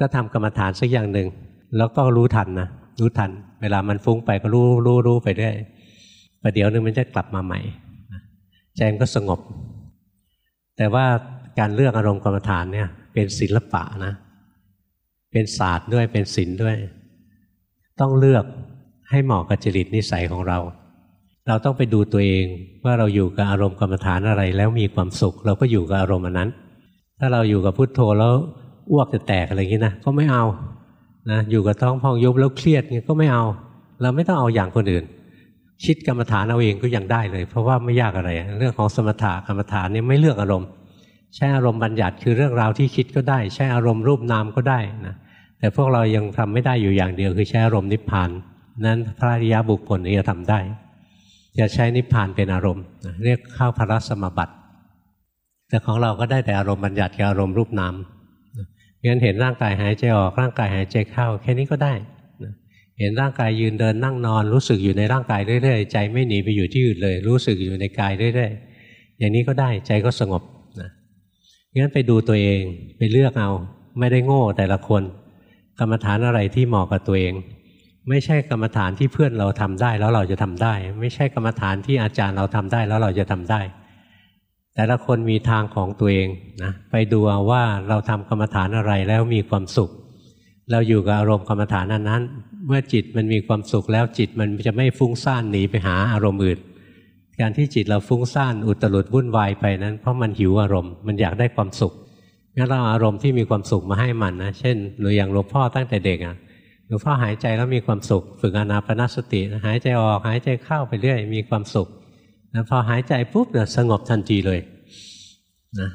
ก็ทำกรรมฐานสักอย่างหนึ่งแล้วก็รู้ทันนะรู้ทัน เวลามันฟุ้งไปก็รู้รู้รู้ไปเรื่อยประเดี๋ยวนึงมันจะกลับมาใหม่ใจมันก็สงบ แต่ว่าการเลือกอารมณ์กรรมฐานเนี่ย เป็นศิลปะนะ เป็นศาสตร์ด้วยเป็นศิลป์ด้วย ต้องเลือกให้เหมาะกับจริตนิสัยของเรา เราต้องไปดูตัวเองว่าเราอยู่กับอารมณ์กรรมฐานอะไรแล้วมีความสุข เราก็อยู่กับอารมณ์อนั้น ถ้าเราอยู่กับพุทโธแล้วอ้วกจะแตกอะไรอย่างนี้นะก็ไม่เอานะอยู่กับท้องพองยุบแล้วเครียดเงี้ยก็ไม่เอา เราไม่ต้องเอาอย่างคนอื่น คิดกรรมฐานเอาเองก็ยังได้เลย เพราะว่าไม่ยากอะไร เรื่องของสมถะกรรมฐานนี่ไม่เลือกอารมณ์ ใช้อารมณ์บัญญัติคือเรื่องราวที่คิดก็ได้ ใช้อารมณ์รูปนามก็ได้นะ แต่พวกเรายังทำไม่ได้อยู่อย่างเดียวคือใช้อารมณ์นิพพาน นั้นพระอริยบุคคลนี่จะทำได้ จะใช้นิพพานเป็นอารมณ์ เรียกเข้าพระสมบัติ แต่ของเราก็ได้แต่อารมณ์บัญญัติกับอารมณ์รูปนามงั้นเห็นร่างกายหายใจออกร่างกายหายใจเข้า แค่นี้ก็ได้เห็นร่างกายยืนเดินนั่งนอน รู้สึกอยู่ในร่างกายเรื่อยๆใจไม่หนีไปอยู่ที่อื่นเลย รู้สึกอยู่ในกายเรื่อยๆอย่างนี้ก็ได้ใจก็สงบนะงั้นไปดูตัวเองไปเลือกเอา ไม่ได้โง่แต่ละคน กรรมฐานอะไรที่เหมาะกับตัวเอง ไม่ใช่กรรมฐานที่เพื่อนเราทำได้แล้วเราจะทำได้ ไม่ใช่กรรมฐานที่อาจารย์เราทำได้แล้วเราจะทำได้ แต่ละคนมีทางของตัวเองนะไปดูว่าเราทำกรรมฐานอะไรแล้วมีความสุข เราอยู่กับอารมณ์กรรมฐานนั้น เมื่อจิตมันมีความสุขแล้วจิตมันจะไม่ฟุ้งซ่านหนีไปหาอารมณ์อื่นการที่จิตเราฟุ้งซ่านอุตรุดวุ่นวายไปนั้น เพราะมันหิวอารมณ์มันอยากได้ความสุข งั้นเราอารมณ์ที่มีความสุขมาให้มันนะ เช่นหรืออย่างหลวงพ่อตั้งแต่เด็กอะหลวงพ่อหายใจแล้วมีความสุข ฝึกอนาปนสติ หายใจออกหายใจเข้าไปเรื่อย มีความสุขแล้วพอหายใจปุ๊บเนี่ยสงบทันทีเลยนะ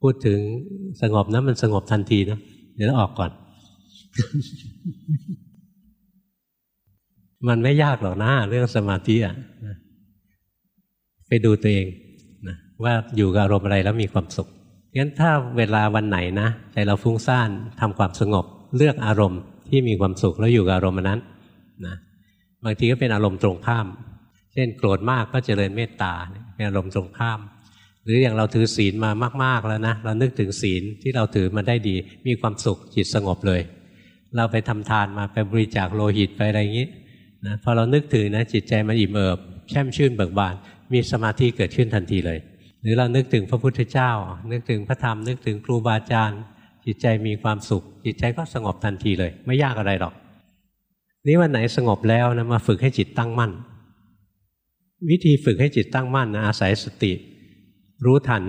พูดถึงสงบนะมันสงบทันทีนะเดี๋ยวออกก่อน มันไม่ยากหรอกนะเรื่องสมาธิอะไปดูตัวเองนะว่าอยู่กับอารมณ์อะไรแล้วมีความสุข งั้นถ้าเวลาวันไหนนะใจเราฟุ้งซ่านทำความสงบ เลือกอารมณ์ที่มีความสุขแล้วอยู่กับอารมณ์นั้นนะบางทีก็เป็นอารมณ์ตรงข้าม เช่น โกรธมากก็เจริญเมตตาเป็นอารมณ์ตรงข้าม หรืออย่างเราถือศีลมามาก ๆแล้วนะเรานึกถึงศีลที่เราถือมาได้ดี มีความสุขจิตสงบเลย เราไปทำทานมาไปบริจาคโลหิตไปอะไรอย่างนี้นะพอเรานึกถึงนะจิตใจมันอิ่มเอิบแช่มชื่นเบิกบาน มีสมาธิเกิดขึ้นทันทีเลย รือเรานึกถึงพระพุทธเจ้า นึกถึงพระธรรม นึกถึงครูบาอาจารย์ จิตใจมีความสุข จิตใจก็สงบทันทีเลย ไม่ยากอะไรหรอก นี้วันไหนสงบแล้วนะมาฝึกให้จิตตั้งมั่น วิธีฝึกให้จิตตั้งมั่นนะอาศัยสติ รู้ทัน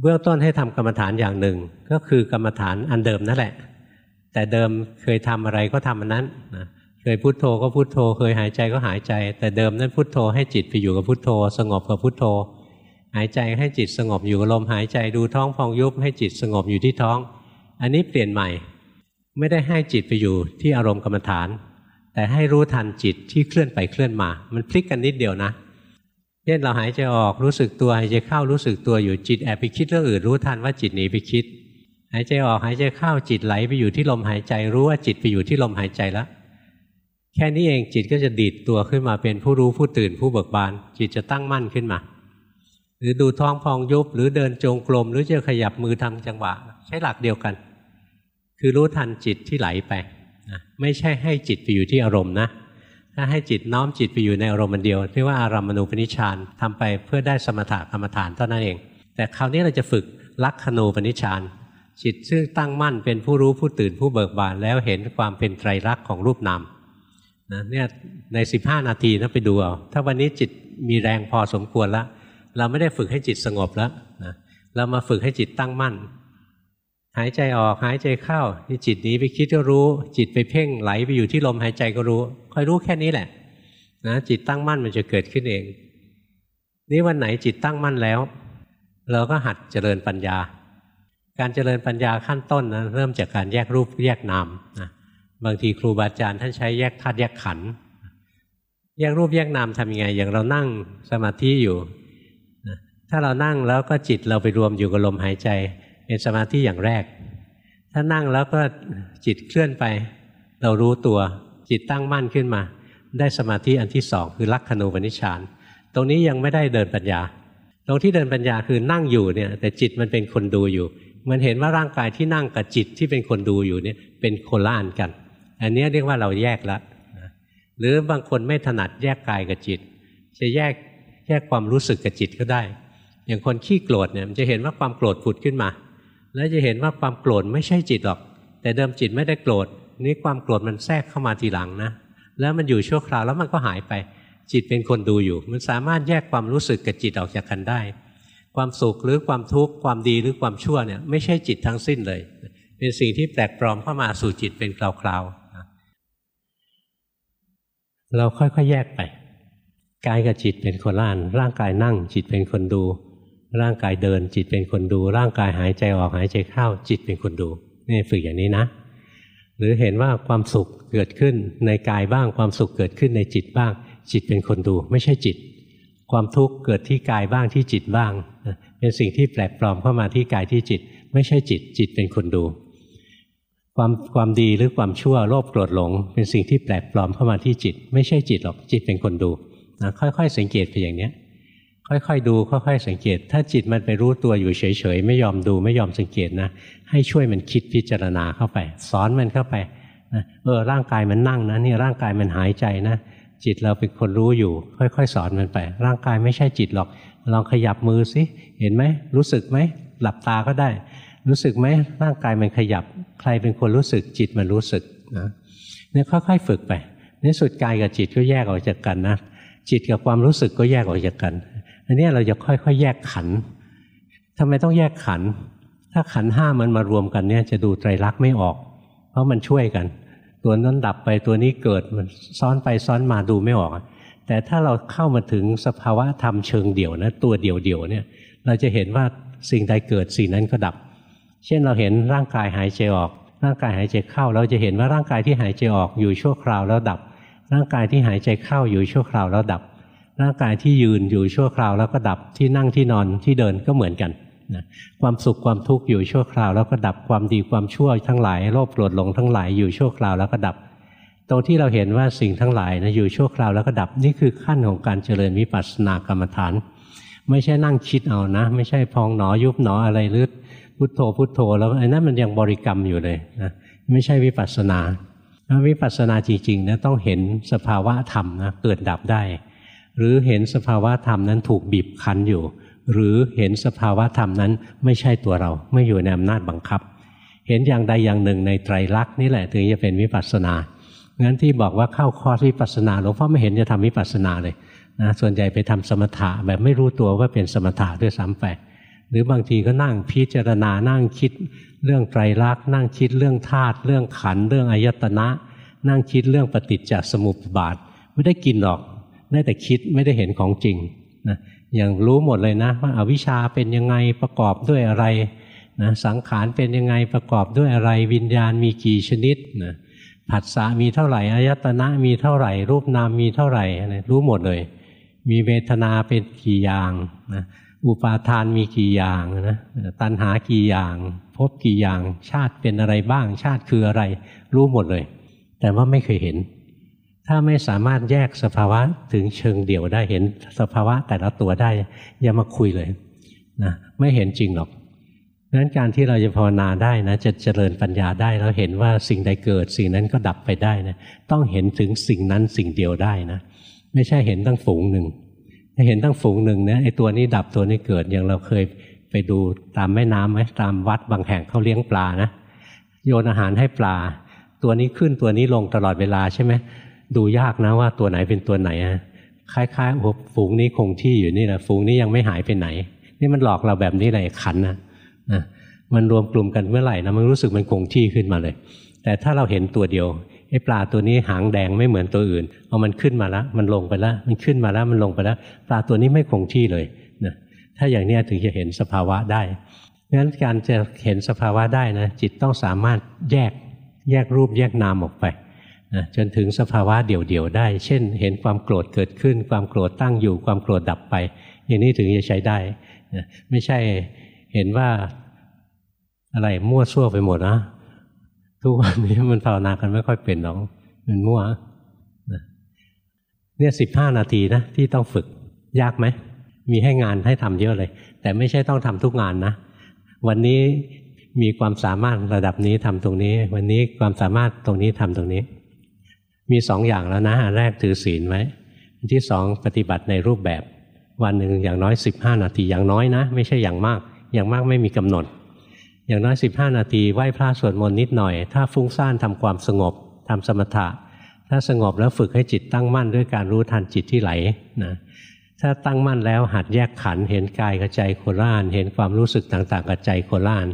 เบื้องต้นให้ทำกรรมฐานอย่างหนึ่ง ก็คือกรรมฐานอันเดิมนั่นแหละ แต่เดิมเคยทำอะไรก็ทำอันนั้นนะเคยพุโทโธก็พุโทโธ เคยหายใจก็หายใจ แต่เดิมนั้นพุโทโธให้จิตไปอยู่กับพุโทโธ สงบกับพุโทโธ หายใจให้จิตสงบอยู่กับลมหายใจดูท้องพองยุบให้จิตสงบอยู่ที่ท้อง อันนี้เปลี่ยนใหม่ ไม่ได้ให้จิตไปอยู่ที่อารมณ์กรรมฐาน แต่ให้รู้ทันจิตที่เคลื่อนไปเคลื่อนมา มันพลิกกันนิดเดียวนะเช่นเราหายใจออกรู้สึกตัวหายใจเข้ารู้สึกตัวอยู่จิตแอบไปคิดเรื่องอื่นรู้ทันว่าจิตหนีไปคิด หายใจออกหายใจเข้าจิตไหลไปอยู่ที่ลมหายใจ รู้ว่าจิตไปอยู่ที่ลมหายใจแล้วแค่นี้เองจิตก็จะดีดตัวขึ้นมาเป็นผู้รู้ผู้ตื่นผู้เบิกบาน จิตจะตั้งมั่นขึ้นมา หรือดูท้องพองยุบ หรือเดินจงกรมหรือจะขยับมือทำจังหวะ ใช้หลักเดียวกัน คือรู้ทันจิตที่ไหลไปไม่ใช่ให้จิตไปอยู่ที่อารมณ์นะถ้าให้จิตน้อมจิตไปอยู่ในอารมณ์เดียวเรียกว่าอารามณูปนิชานทำไปเพื่อได้สมถะกรรมฐานเท่านั้นเอง แต่คราวนี้เราจะฝึกลักขณูปนิชานจิตซึ่งตั้งมั่นเป็นผู้รู้ผู้ตื่นผู้เบิกบานแล้วเห็นความเป็นไตรลักษณ์ของรูปนามนะเนี่ยใน 15 นาทีนะไปดูเอาถ้าวันนี้จิตมีแรงพอสมควรแล้ว เราไม่ได้ฝึกให้จิตสงบแล้วนะเรามาฝึกให้จิตตั้งมั่น หายใจออกหายใจเข้าที่จิตนี้ไปคิดก็รู้ จิตไปเพ่งไหลไปอยู่ที่ลมหายใจก็รู้คอยรู้แค่นี้แหละนะจิตตั้งมั่นมันจะเกิดขึ้นเอง นี่วันไหนจิตตั้งมั่นแล้ว เราก็หัดเจริญปัญญา การเจริญปัญญาขั้นต้นนะเริ่มจากการแยกรูปแยกนามนะบางทีครูบาอาจารย์ท่านใช้แยกธาตุแยกขันธ์แยกรูปแยกนามทำยังไง อย่างเรานั่งสมาธิอยู่ ถ้าเรานั่งแล้วก็จิตเราไปรวมอยู่กับลมหายใจ เป็นสมาธิอย่างแรก ถ้านั่งแล้วก็จิตเคลื่อนไป เรารู้ตัวจิตตั้งมั่นขึ้นมา ได้สมาธิอันที่สองคือลักขณูปนิชานตรงนี้ยังไม่ได้เดินปัญญา ตรงที่เดินปัญญาคือนั่งอยู่เนี่ยแต่จิตมันเป็นคนดูอยู่ มันเห็นว่าร่างกายที่นั่งกับจิตที่เป็นคนดูอยู่เนี่ยเป็นคนละอันกัน อันนี้เรียกว่าเราแยกละหรือบางคนไม่ถนัดแยกกายกับจิต จะแยกแยกความรู้สึกกับจิตก็ได้ อย่างคนขี้โกรธเนี่ยมันจะเห็นว่าความโกรธผุดขึ้นมา แล้วจะเห็นว่าความโกรธไม่ใช่จิตหรอก แต่เดิมจิตไม่ได้โกรธนี่ความโกรธมันแทรกเข้ามาทีหลังนะแล้วมันอยู่ชั่วคราวแล้วมันก็หายไป จิตเป็นคนดูอยู่ มันสามารถแยกความรู้สึกกับจิตออกจากกันได้ ความสุขหรือความทุกข์ความดีหรือความชั่วเนี่ยไม่ใช่จิตทั้งสิ้นเลย เป็นสิ่งที่แปลกปลอมเข้ามาสู่จิตเป็นคราวๆเราค่อยๆแยกไปกายกับจิตเป็นคนละอันร่างกายนั่งจิตเป็นคนดู ร่างกายเดินจิตเป็นคนดู ร่างกายหายใจออกหายใจเข้าจิตเป็นคนดูนี่ฝึกอย่างนี้นะ หรือเห็นว่าความสุขเกิดขึ้นในกายบ้างความสุขเกิดขึ้นในจิตบ้าง จิตเป็นคนดู ไม่ใช่จิต ความทุกข์เกิดที่กายบ้างที่จิตบ้างเป็นสิ่งที่แปลกปลอมเข้ามาที่กายที่จิต ไม่ใช่จิต จิตเป็นคนดู ความความดีหรือความชั่วโลภโกรธหลง เป็นสิ่งที่แปลกปลอมเข้ามาที่จิต ไม่ใช่จิตหรอกจิตเป็นคนดูนะค่อยๆ สังเกตไปอย่างเนี้ย ค่อยๆดูค่อยๆสังเกต ถ้าจิตมันไปรู้ตัวอยู่เฉยๆไม่ยอมดูไม่ยอมสังเกตนะ ให้ช่วยมันคิดพิจารณาเข้าไป สอนมันเข้าไปนะเออร่างกายมันนั่งนะนี่ร่างกายมันหายใจนะ จิตเราเป็นคนรู้อยู่ ค่อยๆ สอนมันไป ร่างกายไม่ใช่จิตหรอก ลองขยับมือสิเห็นไหมรู้สึกไหมหลับตาก็ได้ รู้สึกไหมร่างกายมันขยับ ใครเป็นคนรู้สึกจิตมันรู้สึกนะเนี่ยค่อยๆ ฝึกไปในสุดกายกับจิตก็แยกออกจากกันนะจิตกับความรู้สึกก็แยกออกจากกัน อันนี้เราจะค่อยๆ แยกขันทำไมต้องแยกขัน ถ้าขันห้ามันมารวมกันเนี่ยจะดูไตรลักษณ์ไม่ออก เพราะมันช่วยกัน ตัวนั้นดับไปตัวนี้เกิดมันซ้อนไปซ้อนมาดูไม่ออก แต่ถ้าเราเข้ามาถึงสภาวะธรรมเชิงเดี่ยวนะตัวเดี่ยวๆเนี่ยเราจะเห็นว่าสิ่งใดเกิดสิ่งนั้นก็ดับ เช่นเราเห็นร่างกายหายใจออก ร่างกายหายใจเข้า เราจะเห็นว่าร่างกายที่หายใจออกอยู่ชั่วคราวแล้วดับ ร่างกายที่หายใจเข้าอยู่ชั่วคราวแล้วดับ ร่างกายที่ยืนอยู่ชั่วคราวแล้วก็ดับที่นั่งที่นอนที่เดินก็เหมือนกันนะความสุขความทุกข์อยู่ชั่วคราวแล้วก็ดับความดีความชั่วทั้งหลายโลภโกรธหลงทั้งหลายอยู่ชั่วคราวแล้วก็ดับ ตรงที่เราเห็นว่าสิ่งทั้งหลายนะอยู่ชั่วคราวแล้วก็ดับนี่คือขั้นของการเจริญวิปัสสนากรรมฐาน ไม่ใช่นั่งคิดเอานะ ไม่ใช่พองหนอยุบหนออะไรหรือพุทโธพุทโธ แล้วไอ้นั้นมันยังบริกรรมอยู่เลยนะไม่ใช่วิปัสสนาวิปัสสนาจริงๆนะต้องเห็นสภาวะธรรมนะเกิดดับได้ หรือเห็นสภาวะธรรมนั้นถูกบีบคั้นอยู่ หรือเห็นสภาวะธรรมนั้นไม่ใช่ตัวเรา ไม่อยู่ในอำนาจบังคับ เห็นอย่างใดอย่างหนึ่งในไตรลักษณ์นี่แหละถึงจะเป็นวิปัสสนางั้นที่บอกว่าเข้าคอร์สวิปัสสนาหลวงพ่อไม่เห็นจะทำวิปัสสนาเลยนะส่วนใหญ่ไปทำสมถะแบบไม่รู้ตัวว่าเป็นสมถะด้วยซ้ำไปหรือบางทีก็นั่งพิจารณานั่งคิด เรื่องไตรลักษณ์นั่งคิดเรื่องธาตุเรื่องขันเรื่องอายตนะ นั่งคิดเรื่องปฏิจจสมุปบาท ไม่ได้กินหรอก ได้แต่คิดไม่ได้เห็นของจริงนะอย่างรู้หมดเลยนะว่าอาวิชชาเป็นยังไงประกอบด้วยอะไรนะสังขารเป็นยังไงประกอบด้วยอะไรวิญญาณมีกี่ชนิดนะผัสสะมีเท่าไหร่อายตนะมีเท่าไหร่ รูปนามมีเท่าไหร่นะรู้หมดเลย มีเวทนาเป็นกี่อย่างนะอุปาทานมีกี่อย่างนะตัณหากี่อย่างพบกี่อย่างชาติเป็นอะไรบ้าง ชาติคืออะไร รู้หมดเลย แต่ว่าไม่เคยเห็น ถ้าไม่สามารถแยกสภาวะถึงเชิงเดี่ยวได้เห็นสภาวะแต่ละตัวได้ อย่ามาคุยเลยนะไม่เห็นจริงหรอกนั้นการที่เราจะภาวนาได้นะจะเจริญปัญญาได้แล้วเห็นว่าสิ่งใดเกิด สิ่งนั้นก็ดับไปได้นะต้องเห็นถึงสิ่งนั้นสิ่งเดียวได้นะ ไม่ใช่เห็นตั้งฝูงหนึ่งเห็นตั้งฝูงหนึ่งนี่ยไอ้ตัวนี้ดับตัวนี้เกิดอย่างเราเคยไปดูตามแม่น้ำไหมตามวัดบางแห่งเขาเลี้ยงปลานะโยนอาหารให้ปลา ตัวนี้ขึ้นตัวนี้ลงตลอดเวลาใช่ไหม ดูยากนะว่าตัวไหนเป็นตัวไหนอะคล้ายๆโอ้ฝูงนี้คงที่อยู่นี่แหละฝูงนี้ยังไม่หายไปไหน นี่มันหลอกเราแบบนี้เลยขันนะนะมันรวมกลุ่มกันเมื่อไหร่นะมันรู้สึกมันคงที่ขึ้นมาเลย แต่ถ้าเราเห็นตัวเดียวไอ้ปลาตัวนี้หางแดงไม่เหมือนตัวอื่นเอามันขึ้นมาแล้วมันลงไปแล้วมันขึ้นมาแล้วมันลงไปแล้วปลาตัวนี้ไม่คงที่เลยนะถ้าอย่างนี้ถึงจะเห็นสภาวะได้งั้นการจะเห็นสภาวะได้นะจิตต้องสามารถแยกแยกรูปแยกนามออกไป นะจนถึงสภาวะเดี่ยวๆได้ เช่น เห็นความโกรธเกิดขึ้น ความโกรธตั้งอยู่ ความโกรธดับไป อย่างนี้ถึงจะใช้ได้นะไม่ใช่เห็นว่าอะไรมั่วซั่วไปหมดนะทุกวันนี้มันภาวนากันไม่ค่อยเป็นหรอกมันมั่วเนี่ยสิบห้านาทีนะที่ต้องฝึกยากไหมมีให้งานให้ทำเยอะเลย แต่ไม่ใช่ต้องทำทุกงานนะ วันนี้มีความสามารถระดับนี้ทำตรงนี้ วันนี้ความสามารถตรงนี้ทำตรงนี้ มีสองอย่างแล้วนะอันแรกถือศีลไว้อันที่สองปฏิบัติในรูปแบบ วันหนึ่งอย่างน้อย 15 นาทีอย่างน้อยนะ ไม่ใช่อย่างมาก อย่างมากไม่มีกำหนด อย่างน้อย 15 นาทีไหว้พระสวดมนต์นิดหน่อย ถ้าฟุ้งซ่านทำความสงบทำสมถะ ถ้าสงบแล้วฝึกให้จิตตั้งมั่นด้วยการรู้ทันจิตที่ไหลนะถ้าตั้งมั่นแล้วหัดแยกขันเห็นกายกับใจโคล่านเห็นความรู้สึกต่างๆกับใจโคล่าน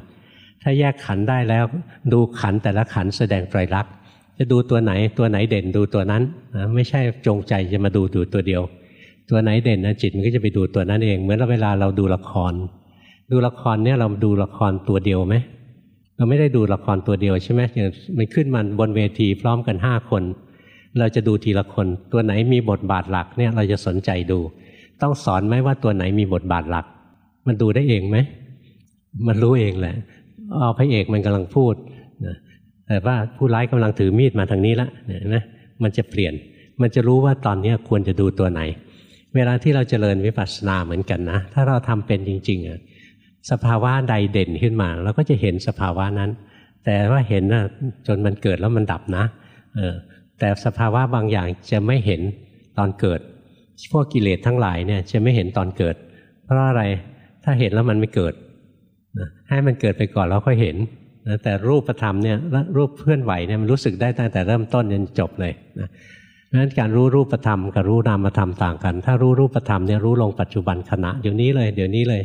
ถ้าแยกขันได้แล้วดูขันแต่ละขันแสดงไตรลักษณ์ จะดูตัวไหนตัวไหนเด่นดูตัวนั้นนะไม่ใช่จงใจจะมาดูดูตัวเดียว ตัวไหนเด่นนะจิตมันก็จะไปดูตัวนั้นเอง เหมือนเราเวลาเราดูละคร ดูละครเนี่ยเราดูละครตัวเดียวไหมเราไม่ได้ดูละครตัวเดียวใช่ไหมอย่างมันขึ้นมาบนเวทีพร้อมกันห้าคน เราจะดูทีละคน ตัวไหนมีบทบาทหลักเนี่ยเราจะสนใจดู ต้องสอนไหมว่าตัวไหนมีบทบาทหลัก มันดูได้เองไหมมันรู้เองแหละอ๋อพระเอกมันกำลังพูด แต่ว่าผู้ร้ายกำลังถือมีดมาทางนี้ละเนี่ยนะมันจะเปลี่ยน มันจะรู้ว่าตอนนี้ควรจะดูตัวไหน เวลาที่เราจเจริญวิปัสสนาเหมือนกันนะ ถ้าเราทำเป็นจริงๆอะสภาวะใดเด่นขึ้นมาเราก็จะเห็นสภาวะนั้น แต่ว่าเห็นนะจนมันเกิดแล้วมันดับนะเออแต่สภาวะบางอย่างจะไม่เห็นตอนเกิด พวกกิเลสทั้งหลายเนี่ยจะไม่เห็นตอนเกิด เพราะอะไรถ้าเห็นแล้วมันไม่เกิดให้มันเกิดไปก่อนแล้วค่อยเห็น นะแต่รูปธรรมเนี่ยรูปเพื่อนไหวเนี่ยมันรู้สึกได้ตั้งแต่เริ่มต้นจนจบเลยนะเพราะฉะนั้นการรู้รูปธรรมกับรู้นามธรรมต่างกัน ถ้ารู้รูปธรรมเนี่ยรู้ลงปัจจุบันขณะเดี๋ยวนี้เลย เดี๋ยวนี้เลย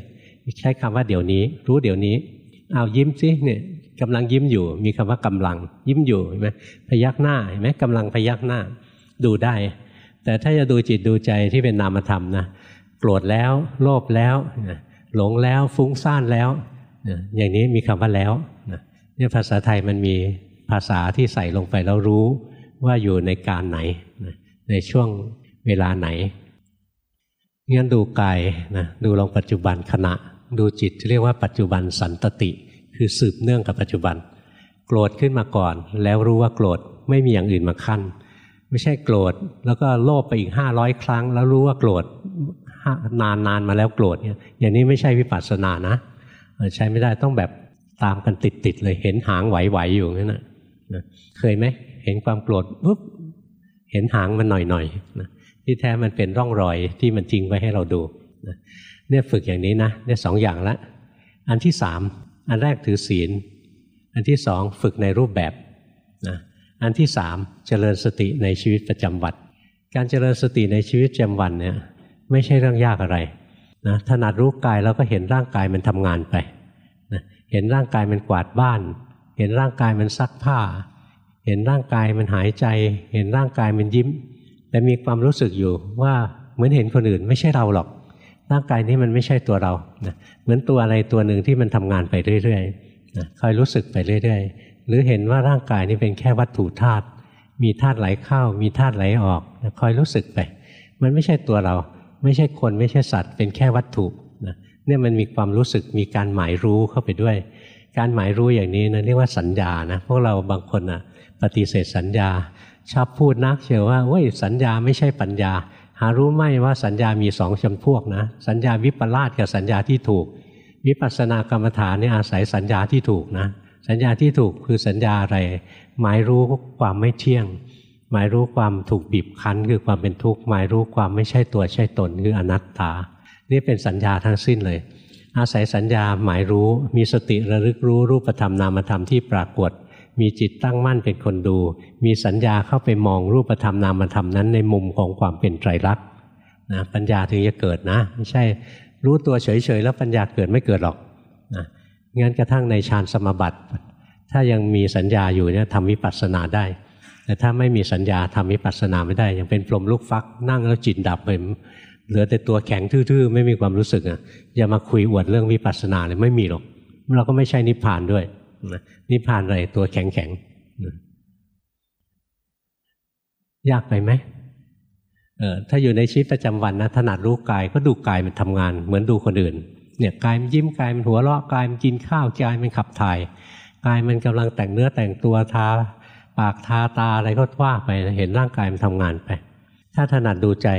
ใช้คำว่าเดี๋ยวนี้ รู้เดี๋ยวนี้เอายิ้มสิเนี่ยกำลังยิ้มอยู่ มีคำว่ากำลัง ยิ้มอยู่เห็นไหมพยักหน้าเห็นไหมกำลังพยักหน้า ดูได้ แต่ถ้าจะดูจิตดูใจที่เป็นนามธรรมนะโกรธแล้วโลภแล้วหลงแล้วฟุ้งซ่านแล้วอย่างนี้มีคำว่าแล้ว เนี่ยภาษาไทยมันมีภาษาที่ใส่ลงไปแล้วรู้ว่าอยู่ในการไหน ในช่วงเวลาไหนงั้นดูกายนะดูลงปัจจุบันขณะ ดูจิตเรียกว่าปัจจุบันสันตติ คือสืบเนื่องกับปัจจุบัน โกรธขึ้นมาก่อน แล้วรู้ว่าโกรธไม่มีอย่างอื่นมาขั้น ไม่ใช่โกรธแล้วก็โลภไปอีกห้าร้อยครั้ง แล้วรู้ว่าโกรธนานนานมาแล้วโกรธเนี่ยอย่างนี้ไม่ใช่วิปัสสนานะใช้ไม่ได้ต้องแบบ ตามกันติดๆเลย เห็นหางไหวๆอยู่นั่นนะเคยไหมเห็นความโกรธปุ๊บเห็นหางมันหน่อยๆนะที่แท้มันเป็นร่องรอยที่มันจริงไว้ให้เราดูนะเนี่ยฝึกอย่างนี้นะเนี่ยสองอย่างละ อันที่สามอันแรกถือศีล อันที่สองฝึกในรูปแบบนะอันที่สามเจริญสติในชีวิตประจำวันการเจริญสติในชีวิตประจำวันเนี่ยไม่ใช่เรื่องยากอะไรนะถนัดรู้กายแล้วก็เห็นร่างกายมันทำงานไป เห็นร่างกายมันกวาดบ้าน เห็นร่างกายมันซักผ้า เห็นร่างกายมันหายใจ เห็นร่างกายมันยิ้ม แต่มีความรู้สึกอยู่ว่าเหมือนเห็นคนอื่นไม่ใช่เราหรอก ร่างกายนี้มันไม่ใช่ตัวเรานะเหมือนตัวอะไรตัวหนึ่งที่มันทำงานไปเรื่อยๆนะคอยรู้สึกไปเรื่อย ๆ หรือเห็นว่าร่างกายนี้เป็นแค่วัตถุธาตุมีธาตุไหลเข้า มีธาตุไหลออกนะคอยรู้สึกไป มันไม่ใช่ตัวเรา ไม่ใช่คนไม่ใช่สัตว์ เป็นแค่วัตถุ เนี่ยมันมีความรู้สึกมีการหมายรู้เข้าไปด้วย การหมายรู้อย่างนี้นะเรียกว่าสัญญานะพวกเราบางคนนะปฏิเสธสัญญา ชอบพูดนักเชียวว่าเว้ยสัญญาไม่ใช่ปัญญา หารู้ไหมว่าสัญญามีสองจำพวกนะสัญญาวิปลาสกับสัญญาที่ถูก วิปัสสนากรรมฐานเนี่ยอาศัยสัญญาที่ถูกนะสัญญาที่ถูกคือสัญญาอะไร หมายรู้ความไม่เที่ยง หมายรู้ความถูกบีบคั้นคือความเป็นทุกข์หมายรู้ความไม่ใช่ตัวใช่ตนคืออนัตตา นี่เป็นสัญญาทั้งสิ้นเลย อาศัยสัญญาหมายรู้ มีสติระลึกรู้รูปธรรมนามธรรมที่ปรากฏ มีจิตตั้งมั่นเป็นคนดู มีสัญญาเข้าไปมองรูปธรรมนามธรรมนั้นในมุมของความเป็นไตรลักษณ์นะปัญญาถึงจะเกิดนะ ไม่ใช่รู้ตัวเฉยๆแล้วปัญญาเกิดไม่เกิดหรอกนะงั้นกระทั่งในฌานสมบัติ ถ้ายังมีสัญญาอยู่เนี่ยทำวิปัสสนาได้ แต่ถ้าไม่มีสัญญาทำวิปัสสนาไม่ได้ ยังเป็นพรมลูกฟักนั่งแล้วจิตดับไป เหลือแต่ตัวแข็งทื่อๆ ไม่มีความรู้สึกอะอย่ามาคุยอวดเรื่องวิปัสสนาเลยไม่มีหรอกเราก็ไม่ใช่นิพพานด้วยนิพพานอะไรตัวแข็งๆยากไปไหมเออถ้าอยู่ในชีวิตประจำวันนะถนัดรู้กายก็ดูกายมันทำงาน เหมือนดูคนอื่น เนี่ยกายมันยิ้มกายมันหัวเราะกายมันกินข้าวกายมันขับถ่ายกายมันกำลังแต่งเนื้อแต่งตัวทาปากทาตาอะไรก็ว่าไปเห็นร่างกายมันทำงานไป ถ้าถนัดดูใจ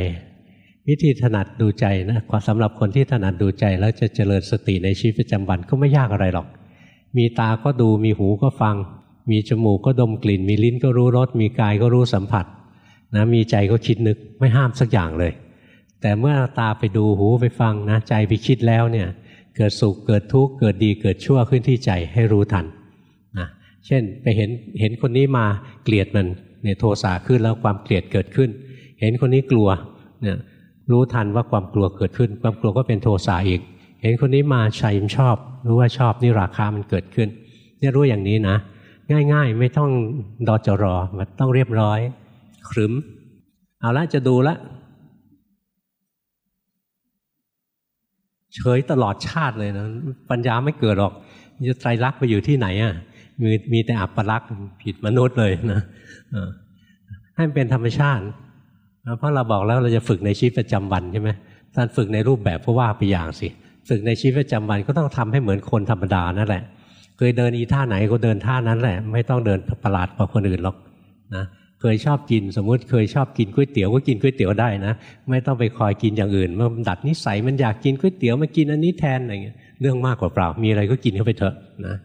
วิธีถนัดดูใจนะสำหรับคนที่ถนัดดูใจแล้วจะเจริญสติในชีวิตประจำวันก็ไม่ยากอะไรหรอก มีตาก็ดูมีหูก็ฟัง มีจมูกก็ดมกลิ่น มีลิ้นก็รู้รสมีกายก็รู้สัมผัสนะมีใจก็คิดนึกไม่ห้ามสักอย่างเลย แต่เมื่อตาไปดูหูไปฟังนะใจไปคิดแล้วเนี่ยเกิดสุขเกิดทุกข์เกิดดีเกิดชั่วขึ้นที่ใจให้รู้ทันนะเช่นไปเห็นเห็นคนนี้มาเกลียดมันเนี่ยโทสะขึ้นแล้วความเกลียดเกิดขึ้น เห็นคนนี้กลัวเนี่ย รู้ทันว่าความกลัวเกิดขึ้น ความกลัวก็เป็นโทสะอีก เห็นคนนี้มาชัยมชอบ รู้ว่าชอบนี่ราคามันเกิดขึ้นเนี่ยรู้อย่างนี้นะ ง่าย ๆ ไม่ต้องดอจรอมันต้องเรียบร้อยขรึม เอาละจะดูละเฉยตลอดชาติเลยนะปัญญาไม่เกิดหรอกจะไตรลักษณ์ไปอยู่ที่ไหนอะมีมีแต่อัปลักษณ์ผิดมนุษย์เลยนะให้มันเป็นธรรมชาติ เพราะเราบอกแล้วเราจะฝึกในชีวิตประจำวันใช่ไหมท่านฝึกในรูปแบบก็ว่าไปอย่างสิ ฝึกในชีวิตประจำวันก็ต้องทำให้เหมือนคนธรรมดานั่นแหละ เคยเดินอีท่าไหนก็เดินท่านั้นแหละ ไม่ต้องเดินประหลาดกว่าคนอื่นหรอกนะเคยชอบกินสมมุติเคยชอบกินก๋วยเตี๋ยวก็กินก๋วยเตี๋ยวได้นะ ไม่ต้องไปคอยกินอย่างอื่นเมื่อดัดนิสัยมันอยากกินก๋วยเตี๋ยวมากินอันนี้แทนอะไรเงี้ยเรื่องมากกว่าเปล่ามีอะไรก็กินเข้าไปเถอะนะ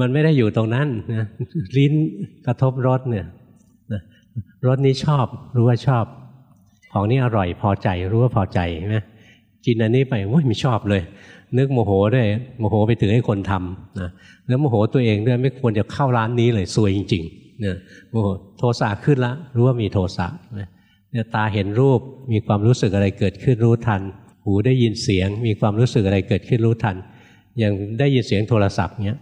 มันไม่ได้อยู่ตรงนั้นนะลิ้นกระทบรสเนี่ย รสนี้ชอบรู้ว่าชอบ ของนี้อร่อยพอใจรู้ว่าพอใจใช่ไหมกินอันนี้ไปโอ้ยไม่ชอบเลย นึกโมโหด้วยโมโหไปถึงให้คนทำนะแล้วโมโหตัวเองด้วยไม่ควรจะเข้าร้านนี้เลยซวยจริงๆเนี่ยโอ้โทสะขึ้นละ รู้ว่ามีโทสะเนี่ยตาเห็นรูปมีความรู้สึกอะไรเกิดขึ้นรู้ทัน หูได้ยินเสียง มีความรู้สึกอะไรเกิดขึ้นรู้ทัน อย่างได้ยินเสียงโทรศัพท์เนี้ย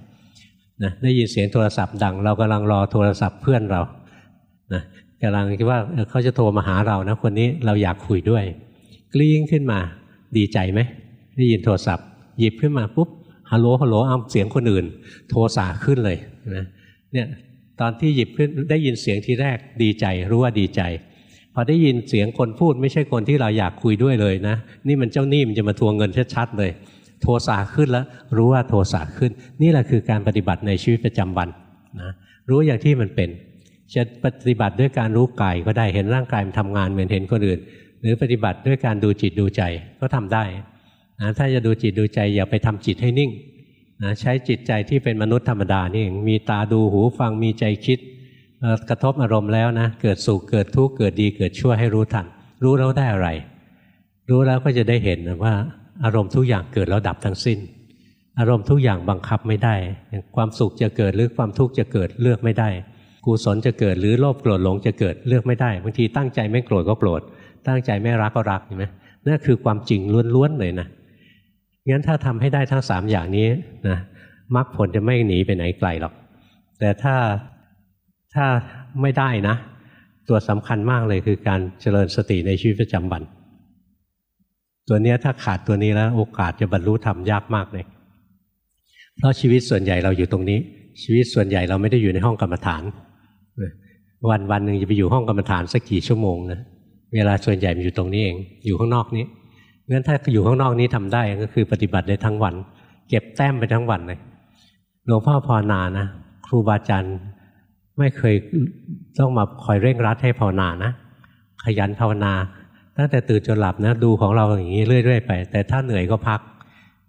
นะได้ยินเสียงโทรศัพท์ดัง เรากำลังรอโทรศัพท์เพื่อนเรานะ กำลังคิดว่าเขาจะโทรมาหาเรานะคนนี้เราอยากคุยด้วย กลิ้งขึ้นมาดีใจไหมได้ยินโทรศัพท์ หยิบขึ้นมาปุ๊บฮัลโหลฮัลโหลเอาเสียงคนอื่น โทรสาขึ้นเลยนะเนี่ยตอนที่หยิบขึ้นได้ยินเสียงทีแรกดีใจรู้ว่าดีใจ พอได้ยินเสียงคนพูดไม่ใช่คนที่เราอยากคุยด้วยเลยนะ นี่มันเจ้าหนี้มันจะมาทวงเงินชัดๆเลย โทสะขึ้นแล้ว รู้ว่าโทสะขึ้น นี่แหละคือการปฏิบัติในชีวิตประจำวันนะรู้อย่างที่มันเป็น จะปฏิบัติด้วยการรู้กายก็ได้เห็นร่างกายมันทำงานเหมือนเห็นคนอื่น หรือปฏิบัติด้วยการดูจิตดูใจก็ทำได้นะถ้าจะดูจิตดูใจอย่าไปทำจิตให้นิ่งนะใช้จิตใจที่เป็นมนุษย์ธรรมดานี่เองมีตาดูหูฟังมีใจคิดกระทบอารมณ์แล้วนะเกิดสุขเกิดทุกข์เกิดดีเกิดชั่วให้รู้ทัน รู้แล้วได้อะไร รู้แล้วก็จะได้เห็นว่าอารมณ์ทุกอย่างเกิดแล้วดับทั้งสิ้น อารมณ์ทุกอย่างบังคับไม่ได้ ความสุขจะเกิดหรือความทุกข์จะเกิดเลือกไม่ได้ กุศลจะเกิดหรือโลภโกรธหลงจะเกิดเลือกไม่ได้บางทีตั้งใจไม่โกรธก็โกรธตั้งใจไม่รักก็รักเห็นไหมนั่นคือความจริงล้วนๆเลยนะงั้นถ้าทำให้ได้ทั้งสามอย่างนี้นะมรรคผลจะไม่หนีไปไหนไกลหรอก แต่ถ้าถ้าไม่ได้นะ ตัวสำคัญมากเลยคือการเจริญสติในชีวิตประจำวัน ตัวนี้ถ้าขาดตัวนี้แล้วโอกาสจะบรรลุธรรมยากมากเลยเพราะชีวิตส่วนใหญ่เราอยู่ตรงนี้ ชีวิตส่วนใหญ่เราไม่ได้อยู่ในห้องกรรมฐาน วันวันหนึ่งจะไปอยู่ห้องกรรมฐานสักกี่ชั่วโมงนะเวลาส่วนใหญ่มันอยู่ตรงนี้เอง อยู่ข้างนอกนี้งั้นถ้าอยู่ข้างนอกนี้ทำได้ก็คือปฏิบัติได้ทั้งวัน เก็บแต้มไปทั้งวันเลยหลวงพ่อภาวนานะครูบาอาจารย์ไม่เคยต้องมาคอยเร่งรัดให้ภาวนานะขยันภาวนาตั้งแต่ตื่นจนหลับนะดูของเราอย่างนี้เรื่อย ๆ ไป แต่ถ้าเหนื่อยก็พัก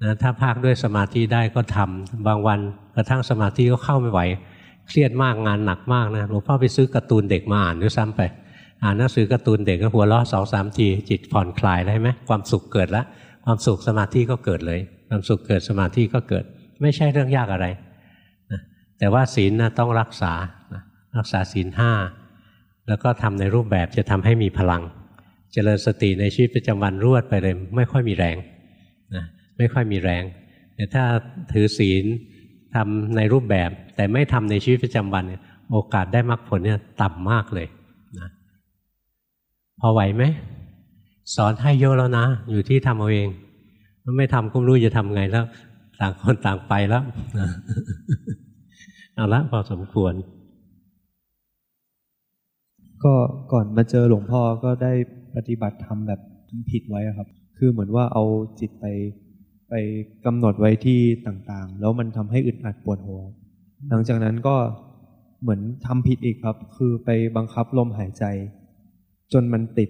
นะถ้าพักด้วยสมาธิได้ก็ทำบางวันกระทั่งสมาธิก็เข้าไม่ไหว เครียดมากงานหนักมากนะหลวงพ่อไปซื้อการ์ตูนเด็กมาอ่านด้วยซ้ำไป อ่านหนังสือการ์ตูนเด็กก็หัวเราะสองสามทีจิตผ่อนคลายได้ไหมความสุขเกิดแล้วความสุขสมาธิก็เกิดเลย ความสุขเกิดสมาธิก็เกิด ไม่ใช่เรื่องยากอะไรนะแต่ว่าศีลนะต้องรักษานะรักษาศีลห้าแล้วก็ทำในรูปแบบจะทำให้มีพลัง เจริญสติในชีวิตประจำวันรวดไปเลย ไม่ค่อยมีแรงนะไม่ค่อยมีแรงแต่ถ้าถือศีล ทำในรูปแบบ แต่ไม่ทำในชีวิตประจำวันโอกาสได้มรรคผลเนี่ยต่ำมากเลยพอไหวไหมสอนให้เยอะแล้วนะ อยู่ที่ทำเอาเองมันไม่ทำก็ไม่รู้จะทำไงแล้ว ต่างคนต่างไปแล้วเอาละพอสมควร ก็ก่อนมาเจอหลวงพ่อก็ได้ปฏิบัติทำแบบผิดไว้ครับ คือเหมือนว่าเอาจิตไป ไปกำหนดไว้ที่ต่างๆ แล้วมันทำให้อึดอัดปวดหัว หลังจากนั้นก็เหมือนทำผิดอีกครับ คือไปบังคับลมหายใจ จนมันติด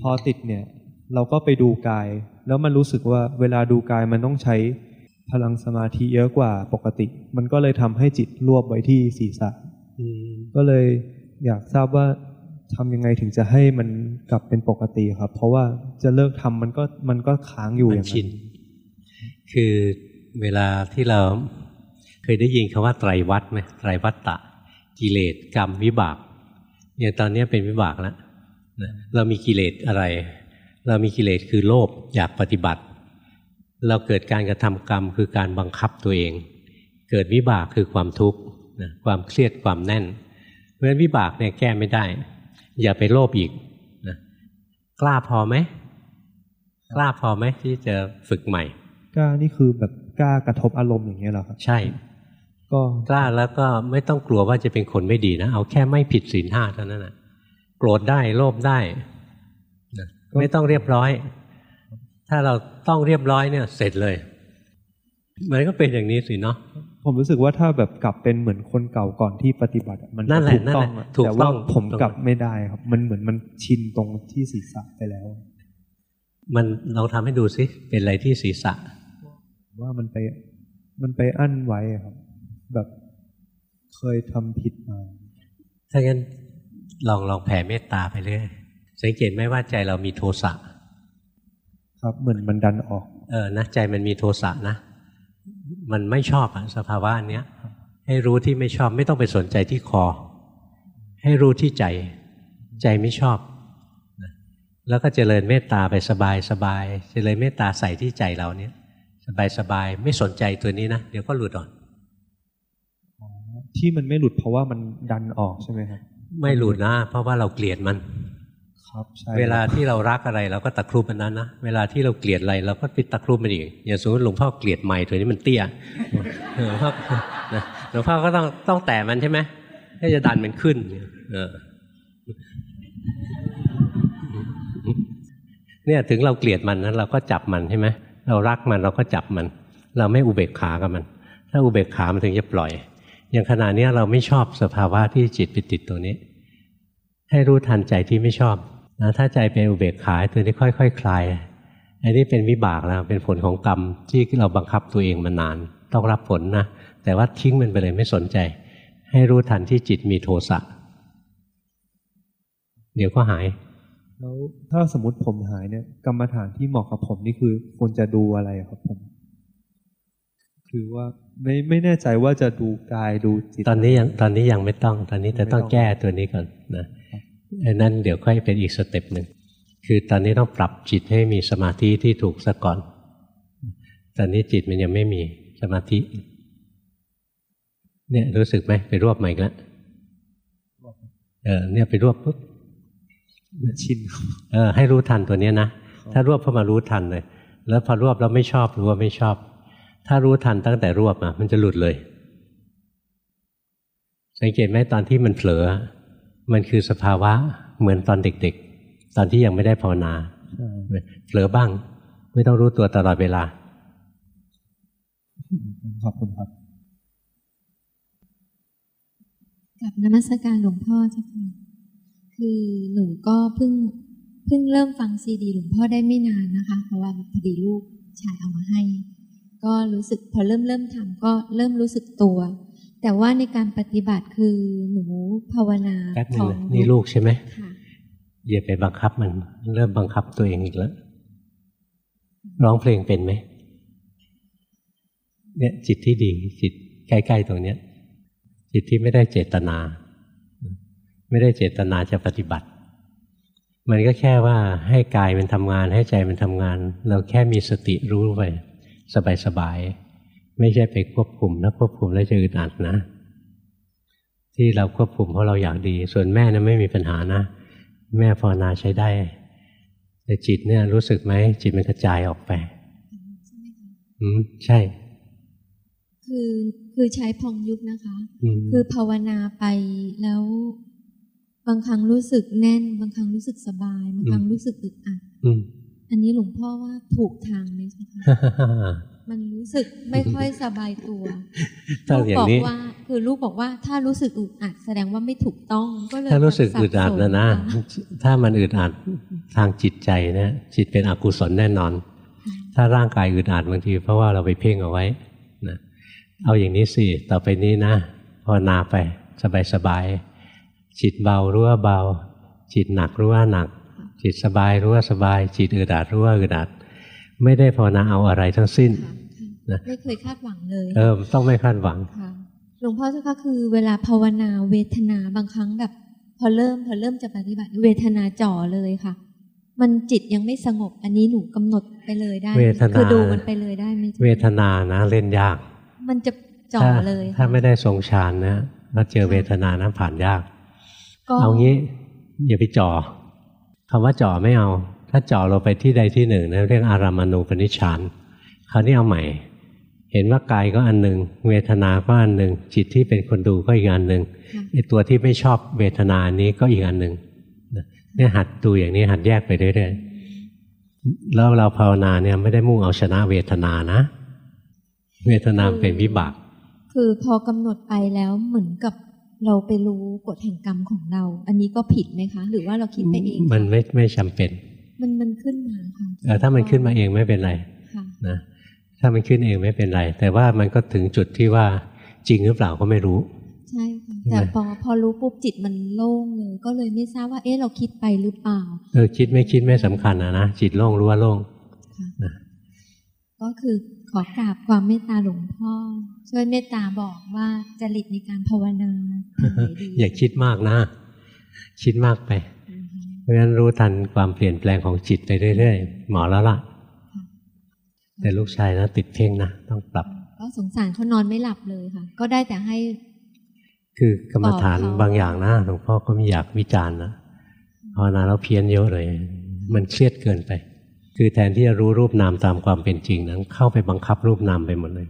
พอติดเนี่ย เราก็ไปดูกาย แล้วมันรู้สึกว่าเวลาดูกายมันต้องใช้พลังสมาธิเยอะกว่าปกติ มันก็เลยทำให้จิตรวบไว้ที่ศีรษะก็เลยอยากทราบว่าทำยังไงถึงจะให้มันกลับเป็นปกติครับ เพราะว่าจะเลิกทำมันก็มันก็ค้างอยู่อย่างนั้น คือเวลาที่เราเคยได้ยินคำว่าไตรวัตไหมไตรวัตตะ กิเลสกรรมวิบากอย่างตอนนี้เป็นวิบากแล้วนะเรามีกิเลสอะไร เรามีกิเลสคือโลภอยากปฏิบัติ เราเกิดการกระทำกรรมคือการบังคับตัวเอง เกิดวิบากคือความทุกข์นะความเครียดความแน่น เพราะฉะนั้นวิบากเนี่ยแก้ไม่ได้ อย่าไปโลภอีกนะกล้าพอไหมกล้าพอไหมที่จะฝึกใหม่ ล้านี่คือแบบกล้ากระทบอารมณ์อย่างเงี้ยเหรอครับใช่ ก็กล้าแล้วก็ไม่ต้องกลัวว่าจะเป็นคนไม่ดีนะเอาแค่ไม่ผิดศีลห้าเท่านั้นนะโกรธได้โลภได้นะไม่ต้องเรียบร้อย ถ้าเราต้องเรียบร้อยเนี่ย เสร็จเลยมันก็เป็นอย่างนี้สิเนาะผมรู้สึกว่าถ้าแบบกลับเป็นเหมือนคนเก่าก่อนที่ปฏิบัติอะมันนั่นแหละถูกต้องนั่นแหอะละถูกแต่ต้ว่าองผมถูกต้องกลับไม่ได้ครับ มันเหมือนมันชินตรงที่ศีรษะไปแล้ว มันลองทำให้ดูสิเป็นอะไรที่ศีรษะ ว่ามันไปมันไปอั้นไว้อะครับ แบบเคยทำผิดมา ถ้างั้นลองลองแผ่เมตตาไปเรื่อยสังเกตไหมว่าใจเรามีโทสะครับเหมือนมันดันออก เออนะใจมันมีโทสะนะ มันไม่ชอบอะสภาวะอันเนี้ยให้รู้ที่ไม่ชอบไม่ต้องไปสนใจที่คอ ให้รู้ที่ใจ ใจไม่ชอบนะแล้วก็เจริญเมตตาไปสบายสบายเจริญเมตตาใส่ที่ใจเราเนี้ย สบายสบายไม่สนใจตัวนี้นะเดี๋ยวก็หลุดออกที่มันไม่หลุดเพราะว่ามันดันออกใช่ไหมครับไม่หลุดนะ เพราะว่าเราเกลียดมัน ครับใช่เวลาที่เรารักอะไรเราก็ตะครุบมันนั้นนะเวลาที่เราเกลียดอะไรเราก็ไปตะครุบมันอีกอย่างสมมติหลวงพ่อเกลียดไม้ตัวนี้มันเตี้ยหลวงพ่อนะหลวงพ่อก็ต้องต้องแตะมันใช่ไหมให้จะดันมันขึ้นเออเนี่ยถึงเราเกลียดมันนั้นเราก็จับมันใช่ไหม เรารักมันเราก็จับมัน เราไม่อุเบกขากับมัน ถ้าอุเบกขามันถึงจะปล่อย อย่างขณะนี้เราไม่ชอบสภาวะที่จิตไปติดตัวนี้ ให้รู้ทันใจที่ไม่ชอบนะถ้าใจเป็นอุเบกขาตัวนี้ค่อยๆคคลายอันนี้เป็นวิบากแล้วเป็นผลของกรรมที่เราบังคับตัวเองมานาน ต้องรับผลนะแต่ว่าทิ้งมันไปเลยไม่สนใจ ให้รู้ทันที่จิตมีโทสะเดี๋ยวก็หาย แล้วถ้าสมมติผมหายเนี่ย กรรมฐานที่เหมาะกับผมนี่คือควรจะดูอะไรครับผม คือว่าไม่ไม่แน่ใจว่าจะดูกายดูจิต ตอนนี้ยังตอนนี้ยังไม่ต้อง ตอนนี้แต่ต้องไม่ต้องแก้ตัวนี้ก่อนนะอันนั้นเดี๋ยวค่อยเป็นอีกสเต็ปหนึ่งคือตอนนี้ต้องปรับจิตให้มีสมาธิที่ถูกซะก่อน ตอนนี้จิตมันยังไม่มีสมาธิ เนี่ยรู้สึกไหมไปรวบมาอีกแล้วเออเนี่ยไปรวบปุ๊บ ชินครับเออให้รู้ทันตัวเนี้ยนะถ้ารวบเข้ามารู้ทันเลย แล้วพอรวบแล้วไม่ชอบรู้ว่าไม่ชอบ ถ้ารู้ทันตั้งแต่รวบอะมันจะหลุดเลย สังเกตไหมตอนที่มันเผลอ มันคือสภาวะเหมือนตอนเด็ก ๆ ตอนที่ยังไม่ได้ภาวนาใช่เผลอบ้าง ไม่ต้องรู้ตัวตลอดเวลาขอบคุณครับกับนมัสการหลวงพ่อเจ้าค่ะ คือหนูก็เพิ่งเพิ่งเริ่มฟังซีดีหลวงพ่อได้ไม่นานนะคะ เพราะว่าพอดีลูกชายเอามาให้ ก็รู้สึกพอเริ่มเริ่มทำก็เริ่มรู้สึกตัว แต่ว่าในการปฏิบัติคือหนูภาวนาแป๊บนึขงองนะนี่ลูกใช่ไหมค่ะอย่าไปบังคับมันเริ่มบังคับตัวเองอีกแล้วร้องเพลงเป็นไหมเนี่ยจิตที่ดีจิตใกล้ๆตรงเนี้ย จิตที่ไม่ได้เจตนา ไม่ได้เจตนาจะปฏิบัติ มันก็แค่ว่าให้กายมันทำงานให้ใจมันทำงาน เราแค่มีสติรู้ไปสบายๆไม่ใช่ไปควบคุมแล้วควบคุมแล้วจะอึดอัดนะ ที่เราควบคุมเพราะเราอยากดี ส่วนแม่นะไม่มีปัญหานะ แม่ภาวนาใช้ได้ แต่จิตเนี่ยรู้สึกไหมจิตมันกระจายออกไปใช่ไหมคะอืมใช่ คือคือใช้พองยุบนะคะอืมคือภาวนาไปแล้ว บางครั้งรู้สึกแน่น บางครั้งรู้สึกสบาย บางครั้งรู้สึกอึดอัดอืมอันนี้หลวงพ่อว่าถูกทางไหมใช่ไหมคะมันรู้สึกไม่ค่อยสบายตัวถ้าลูกอย่าบองกนี้ว่า คือลูกบอกว่าถ้ารู้สึกอึดอัด แสดงว่าไม่ถูกต้องก็เลยถ้ารู้สึกแบบอึดอัดสับสนะนะค่ถ้ามันอึดอัดทางจิตใจเนี่ยจิตเป็นอกุศลแน่นอนค่ะถ้าร่างกายอึดอัดบางที เพราะว่าเราไปเพ่งเอาไว้นะเอาอย่างนี้สิต่อไปนี้นะภาวนาไปสบายสบายๆ จิตเบารู้ว่าเบา จิตหนักรู้ว่าหนัก จิตสบายรู้ว่าสบาย จิตอึดอัดรู้ว่าอึดอัดไม่ได้ภาวนาเอาอะไรทั้งสิ้นค่ะนะไม่เคยคาดหวังเลย เออต้องไม่คาดหวังค่ะหลวงพ่อเจ้าค่ะคือเวลาภาวนาเวทนาบางครั้งแบบ พอเริ่มพอเริ่มจะปฏิบัติเวทนาจ่อเลยค่ะ มันจิตยังไม่สงบ อันนี้หนูกำหนดไปเลยได้ไหมเวทนาคือดูมันไปเลยได้ไหมจ๊ะเวทนานะเล่นยาก มันจะจ่อถ้าเลย ถ้าค่ะไม่ได้ทรงฌานนะแล้วเจอเวทนานะผ่านยากก็ เอางี้อย่าไปจ่อคำว่าจ่อไม่เอา ถ้าจ่อเราไปที่ใดที่หนึ่งนะเรียกอารามานูปนิชฌานคราวนี้เอาใหม่ เห็นว่ากายก็อันหนึ่งเวทนาก็อันหนึ่งจิตที่เป็นคนดูก็อีกอันหนึ่งค่ะไอตัวที่ไม่ชอบเวทนานี้ก็อีกอันหนึ่งนะเนี่ยหัดดูอย่างนี้หัดแยกไปเรื่อยๆแล้วเราภาวนาเนี่ยไม่ได้มุ่งเอาชนะเวทนานะ เวทนาเป็นวิบาก คือพอกำหนดไปแล้วเหมือนกับ เราไปรู้กฎแห่งกรรมของเรา อันนี้ก็ผิดไหมคะ หรือว่าเราคิดไปเองคะมันไม่ไม่จำเป็น มันมันขึ้นมาค่ะเออถ้ามันขึ้นมาเองไม่เป็นไรค่ะนะถ้ามันขึ้นเองไม่เป็นไร แต่ว่ามันก็ถึงจุดที่ว่าจริงหรือเปล่าก็ไม่รู้ ใช่ค่ะใช่ไหมแต่พอพอรู้ปุ๊บจิตมันโล่งเลยก็เลยไม่ทราบว่าเอ๊ะเราคิดไปหรือเปล่าเออคิดไม่คิดไม่สำคัญนะนะจิตโล่งรู้ว่าโล่งค่ะนะก็คือ ขอกราบความเมตตาหลวงพ่อ ช่วยเมตตาบอกว่าจริตในการภาวนาทางไหนดีอย่าคิดมากนะ คิดมากไปนะคะเพราะฉะนั้นรู้ทันความเปลี่ยนแปลงของจิตไปเรื่อยๆหมอแล้วล่ะ แต่ลูกชายนะติดเพ่งนะต้องปรับ ก็สงสารเขานอนไม่หลับเลยค่ะ ก็ได้แต่ให้ คือกรรมฐานบอกเขาบางอย่างนะหลวงพ่อก็ไม่อยากวิจารณ์นะภาวนาแล้วเพี้ยนเยอะเลย มันเครียดเกินไป คือแทนที่จะรู้รูปนามตามความเป็นจริงนั้น เข้าไปบังคับรูปนามไปหมดเลย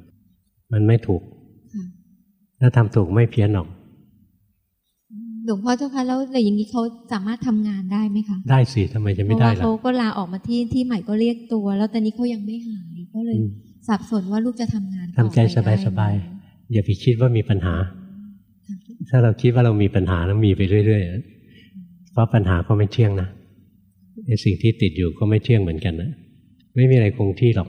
มันไม่ถูกค่ะถ้าทำถูกไม่เพี้ยนหรอกหลวงพ่อเจ้าคะแล้วแต่อย่างนี้เขาสามารถทำงานได้ไหมคะ ได้สิทำไมจะเพไม่ราะได้ว่าล่ะเขาก็ลาออกมาที่ที่ใหม่ก็เรียกตัว แล้วตอนนี้เขายังไม่หายก็เลยอืมสับสนว่าลูกจะทำงานต่อทำใจไปได้ไหมสบายๆอย่าไปคิดว่ามีปัญหา ถ้าเราคิดว่าเรามีปัญหาแล้วมีไปเรื่อยๆเพราะปัญหาก็ไม่เที่ยงนะ ไอ้สิ่งที่ติดอยู่ก็ไม่เที่ยงเหมือนกันนะไม่มีอะไรคงที่หรอก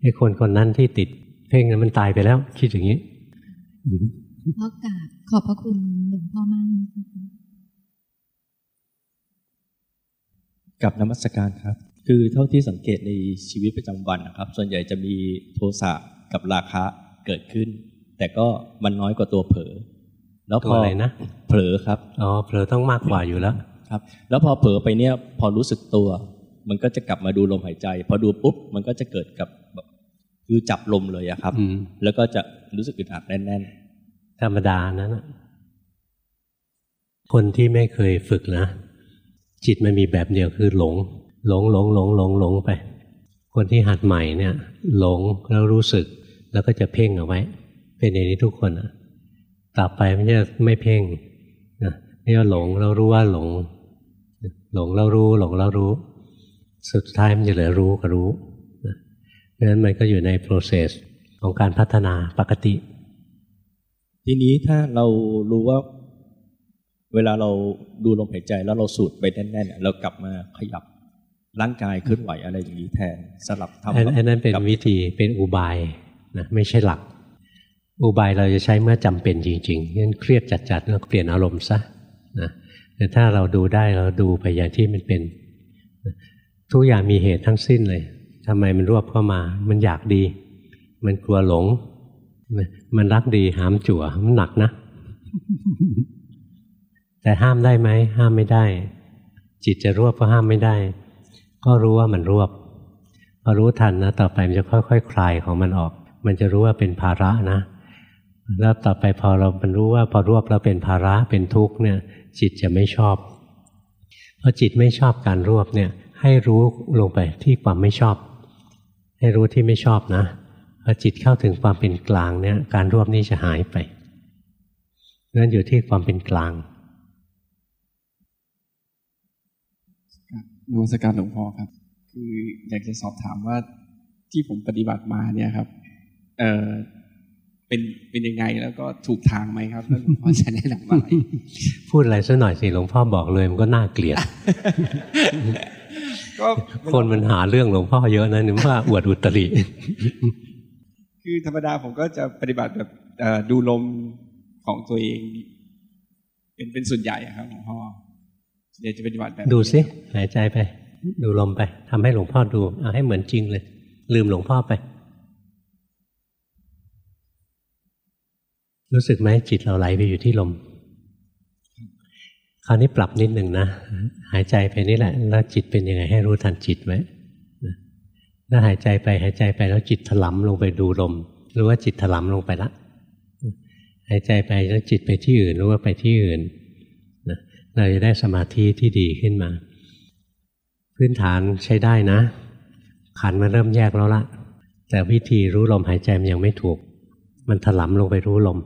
ไอ้คนคนนั้นที่ติด เพ่งนั้นมันตายไปแล้ว คิดอย่างนี้อืมพ่อกราบขอบพระคุณหลวงพ่อมากนะคะกับนมัสการครับ คือเท่าที่สังเกตในชีวิตประจำวันนะครับ ส่วนใหญ่จะมีโทสะกับราคะเกิดขึ้น แต่ก็มันน้อยกว่าตัวเผลอแล้วตัพวออะไรนะ เผลอครับอ๋อเผลอต้องมากกว่าอยู่แล้ว ครับ แล้วพอเผลอไปเนี่ยพอรู้สึกตัว มันก็จะกลับมาดูลมหายใจ พอดูปุ๊บมันก็จะเกิดกับแบบคือจับลมเลยอะครับอืมแล้วก็จะรู้สึกอึดอัดแน่นธรรมดานั้นน่ะคนที่ไม่เคยฝึกนะ จิตมันมีแบบเดียวคือหลง หลงหลงหลงหลงหลงไป คนที่หัดใหม่เนี่ย หลงแล้วรู้สึก แล้วก็จะเพ่งเอาไว้ เป็นอย่างนี้ทุกคนอะต่อไปมันจะไม่เพ่งนะไม่ว่าหลงแล้วรู้ว่าหลง หลงแล้วรู้หลงแล้วรู้ สุดท้ายมันจะเหลือรู้กับรู้นะเพราะฉะนั้นมันก็อยู่ใน process ของการพัฒนาปกติๆทีนี้ถ้าเรารู้ว่า เวลาเราดูลมหายใจแล้วเราสูดไปแน่นๆเนี่ยเรากลับมาขยับร่างกายเคลื่อนไหวอะไรอย่างนี้แทนสลับทำอันอันนั้นเป็นกับวิธีเป็นอุบายนะไม่ใช่หลัก อุบายเราจะใช้เมื่อจำเป็นจริงๆงั้นเครียดจัดๆแล้วเปลี่ยนอารมณ์ซะนะ แต่ถ้าเราดูได้เราดูไปอย่างที่มันเป็น ทุกอย่างมีเหตุทั้งสิ้นเลยทำไมมันรวบเข้ามา มันอยากดี มันกลัวหลง มันรักดีหามจั่วมันหนักนะ แต่ห้ามได้ไหม ห้ามไม่ได้ จิตจะรวบก็ห้ามไม่ได้ ก็รู้ว่ามันรวบพอรู้ทันนะ ต่อไปมันจะค่อยๆคคลายของมันออก มันจะรู้ว่าเป็นภาระนะ แล้วต่อไปพอเรามันรู้ว่าพอรวบแล้วเป็นภาระเป็นทุกข์เนี่ย จิตจะไม่ชอบพอจิตไม่ชอบการรวบเนี่ยให้รู้ลงไปที่ความไม่ชอบ ให้รู้ที่ไม่ชอบนะพอจิตเข้าถึงความเป็นกลางเนี่ยการรวบนี้จะหายไปนั่นอยู่ที่ความเป็นกลางนมัสการหลวงพ่อครับ คืออยากจะสอบถามว่าที่ผมปฏิบัติมาเนี่ยครับ เออ เป็นเป็นยังไงแล้วก็ถูกทางไหมครับแล้วหลวงพ่อจะแนะนำอะไรพูดอะไรสักหน่อยสิหลวงพ่อบอกเลยมันก็น่าเกลียดก็คนมันหาเรื่องหลวงพ่อเยอะนะนึกว่าอวดอุตริ คือธรรมดาผมก็จะปฏิบัติแบบเอ่อดูลมของตัวเอง เป็นเป็นส่วนใหญ่อะครับหลวงพ่อเดี๋ยวจะปฏิบัติแบบ ดูสิหายใจไป ดูลมไปทำให้หลวงพ่อดูเอาให้เหมือนจริงเลย ลืมหลวงพ่อไป รู้สึกไหมจิตเราไหลไปอยู่ที่ลม คราวนี้ปรับนิดหนึ่งนะ หายใจไปนี่แหละ แล้วจิตเป็นยังไงให้รู้ทันจิตไว้นะถ้าหายใจไปหายใจไปแล้วจิตถลำลงไปดูลม รู้ว่าจิตถลำลงไปละหายใจไปแล้วจิตไปที่อื่นรู้ว่าไปที่อื่นนะเราจะได้สมาธิที่ดีขึ้นมา พื้นฐานใช้ได้นะ ขันมันเริ่มแยกแล้วละแต่วิธีรู้ลมหายใจมันยังไม่ถูก มันถลำลงไปรู้ลม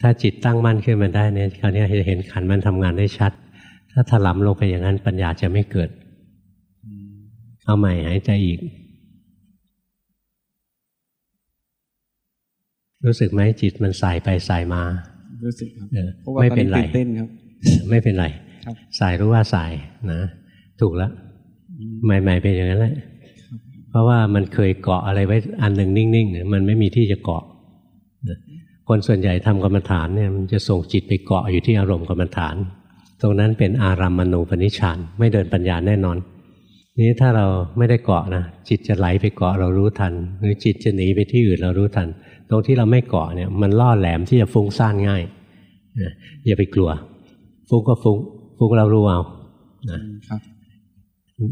ถ้าจิตตั้งมั่นขึ้นมาได้เนี่ยคราวนี้จะเห็นขันมันทำงานได้ชัด ถ้าถลำลงไปอย่างนั้นปัญญาจะไม่เกิด เอาใหม่หายใจอีก รู้สึกไหมจิตมันสายไปสายมา รู้สึกครับเออเพราะว่าไม่ตอนเป็นนี้ไรตื่นเต้นครับ ไม่เป็นไรครับสายรู้ว่าสายนะ ถูกแล้วใหม่ ๆ เป็นอย่างนั้นแหละเพราะว่ามันเคยเกาะอะไรไว้อันหนึ่งนิ่งๆเนี่ยมันไม่มีที่จะเกาะนะ คนส่วนใหญ่ทำกรรมฐานเนี่ยมันจะส่งจิตไปเกาะอยู่ที่อารมณ์กรรมฐาน ตรงนั้นเป็นอารัมมณูปนิชฌานไม่เดินปัญญาแน่นอน นี้ถ้าเราไม่ได้เกาะนะจิตจะไหลไปเกาะเรารู้ทัน หรือจิตจะหนีไปที่อื่นเรารู้ทัน ตรงที่เราไม่เกาะเนี่ยมันล่อแหลมที่จะฟุ้งซ่านง่ายนะอย่าไปกลัว ฟุ้งก็ฟุ้งฟุ้งเรารู้เอานะครับ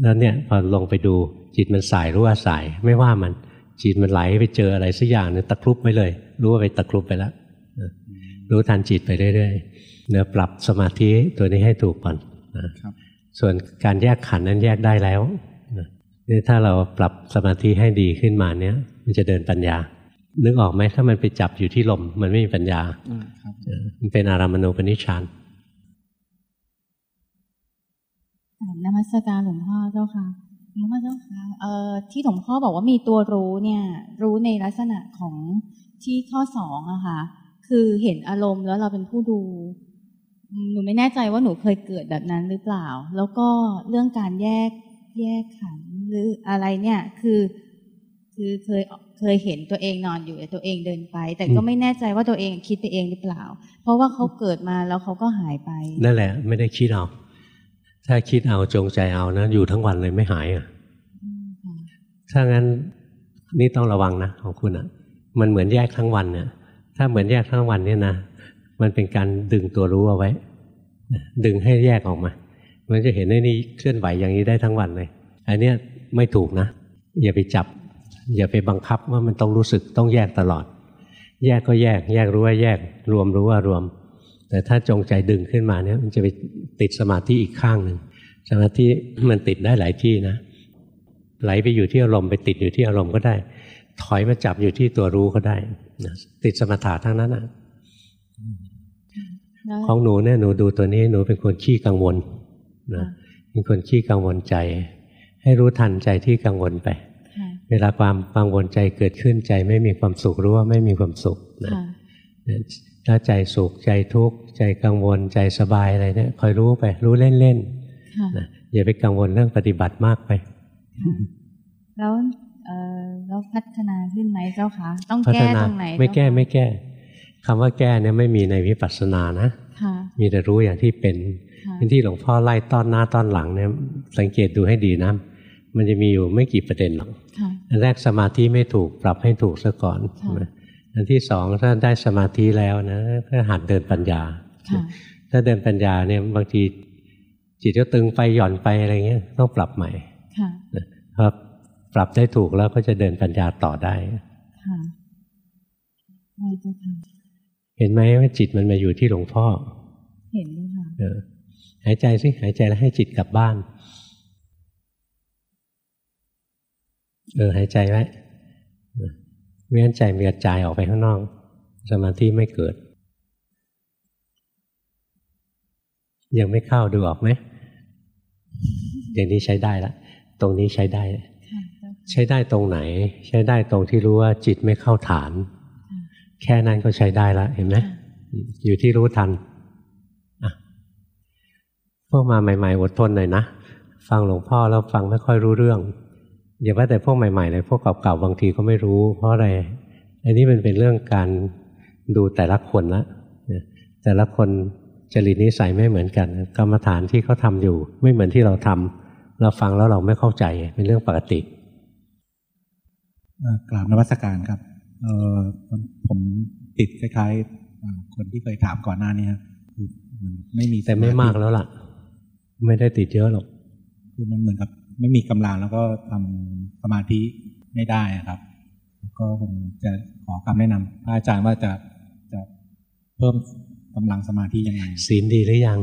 แล้วเนี่ยพอลงไปดูจิตมันสายรู้ว่าสายไม่ว่ามันจิตมันไหลไปเจออะไรสักอย่างเนี่ยตะครุบไว้เลย รู้ว่าไปตะครุบไปแล้วนะรู้ทันจิตไปเรื่อยๆเนื้อปรับสมาธิตัวนี้ให้ถูกก่อนนะครับส่วนการแยกขันธ์นั้นแยกได้แล้วนะนี่ถ้าเราปรับสมาธิให้ดีขึ้นมาเนี่ยมันจะเดินปัญญา นึกออกไหมถ้ามันไปจับอยู่ที่ลม มันไม่มีปัญญาอ่าครับเออมันเป็นอารามณูปนิชฌานกราบนมัสการหลวงพ่อเจ้าค่ะหลวงพ่อเจ้าค่ะเอ่อที่หลวงพ่อบอกว่ามีตัวรู้เนี่ย รู้ในลักษณะของ ที่ข้อสองอะค่ะ คือเห็นอารมณ์แล้วเราเป็นผู้ดูอืมหนูไม่แน่ใจว่าหนูเคยเกิดแบบนั้นหรือเปล่า แล้วก็เรื่องการแยกแยกขันธ์หรืออะไรเนี่ย คือ คือเคยเคยเห็นตัวเองนอนอยู่แต่ตัวเองเดินไป แต่ก็ไม่แน่ใจว่าตัวเองคิดไปเองหรือเปล่า เพราะว่าเขาเกิดมาแล้วเขาก็หายไป นั่นแหละ ไม่ได้คิดเอาถ้าคิดเอาจงใจเอานะอยู่ทั้งวันเลยไม่หายอะอืมค่ะถ้างั้นนี่ต้องระวังนะของคุณอะ มันเหมือนแยกทั้งวันเนี่ยถ้าเหมือนแยกทั้งวันเนี่ยนะมันเป็นการดึงตัวรู้เอาไว้ ดึงให้แยกออกมา มันจะเห็นไอ้นี่เคลื่อนไหวอย่างนี้ได้ทั้งวันเลย อันเนี้ยไม่ถูกนะ อย่าไปจับ อย่าไปบังคับว่ามันต้องรู้สึกต้องแยกตลอด แยกก็แยก แยกรู้ว่าแยก รวมรู้ว่ารวม แต่ถ้าจงใจดึงขึ้นมาเนี่ยมันจะไปติดสมาธิอีกข้างหนึ่งสมาธิมันติดได้หลายที่นะ ไหลไปอยู่ที่อารมณ์ไปติดอยู่ที่อารมณ์ก็ได้ ถอยมาจับอยู่ที่ตัวรู้ก็ได้นะติดสมถะทั้งนั้นนะแล้วของหนูเนี่ยหนูดูตัวนี้หนูเป็นคนขี้กังวลนะเป็นคนขี้กังวลใจ ให้รู้ทันใจที่กังวลไปค่ะเวลาความกังวลใจเกิดขึ้นใจ ไม่มีความสุขรู้ว่าไม่มีความสุขนะค่ะถ้าใจสุขใจทุกข์ใจกังวลใจสบายอะไรเนี่ยคอยรู้ไป รู้เล่นค่ะๆนะอย่าไปกังวลเรื่องปฏิบัติมากไป แล้วเอ่อ แล้วพัฒนาขึ้นไหมเจ้าคะต้องพัแก้ฒนาตรงไหนไม่แก้เจ้าคะไม่แก้คำว่าแก้เนี่ยไม่มีในวิปัสสนานะค่ะมีแต่รู้อย่างที่เป็นค่ะเป็นที่หลวงพ่อไล่ต้อนหน้าต้อนหลังเนี่ยสังเกตดูให้ดีนะมันจะมีอยู่ไม่กี่ประเด็นหรอกค่ะอันแรกสมาธิไม่ถูกปรับให้ถูกซะก่อนค่ะนะอันที่สองถ้าได้สมาธิแล้วนะก็หัดเดินปัญญาค่ะถ้าเดินปัญญาเนี่ยบางทีจิตก็ตึงไปหย่อนไปอะไรเงี้ยต้องปรับใหม่ค่ะพอ ปรับได้ถูกแล้วก็จะเดินปัญญาต่อได้ค่ะได้เจ้าค่ะเห็นไหมว่าจิตมันมาอยู่ที่หลวงพ่อ เห็นด้วยค่ะเออหายใจสิหายใจแล้วให้จิตกลับบ้าน เออหายใจไว้นะไม่งั้นใจมันกระจายออกไปข้างนอก สมาธิไม่เกิด ยังไม่เข้าดูออกไหมอย่างนี้ใช้ได้ละ ตรงนี้ใช้ได้ค่ะเจ้าค่ะ ใช้ได้ตรงไหน ใช้ได้ตรงที่รู้ว่าจิตไม่เข้าฐาน แค่นั้นก็ใช้ได้ละเห็นไหมค่ะอยู่ที่รู้ทันอะพวกมาใหม่ ๆ อดทนหน่อยนะ ฟังหลวงพ่อแล้วฟังไม่ค่อยรู้เรื่องอย่าว่าแต่พวกใหม่ๆเลยพวกเก่าๆบางทีก็ไม่รู้ เพราะอะไรอันนี้มันเป็นเรื่องการดูแต่ละคนละเนี่ยแต่ละคนจริตนิสัยไม่เหมือนกัน กรรมฐานที่เขาทาอยู่ ไม่เหมือนที่เราทำเราฟังแล้วเราไม่เข้าใจเป็นเรื่องปกติเอ่อ กราบนวัตการครับเออผมติดคล้ายๆอ่าคนที่เคยถามก่อนหน้านี้ครับคือมันไม่มีแต่ไม่มากแล้วล่ะ ไม่ได้ติดเยอะหรอกคือมันเหมือนกับ ไม่มีกำลังแล้วก็ทำสมาธิไม่ได้อะครับ แล้วก็ผมจะขอคำแนะนำพระอาจารย์ว่าจะจะเพิ่มกำลังสมาธิยังไงศีลดีหรือยัง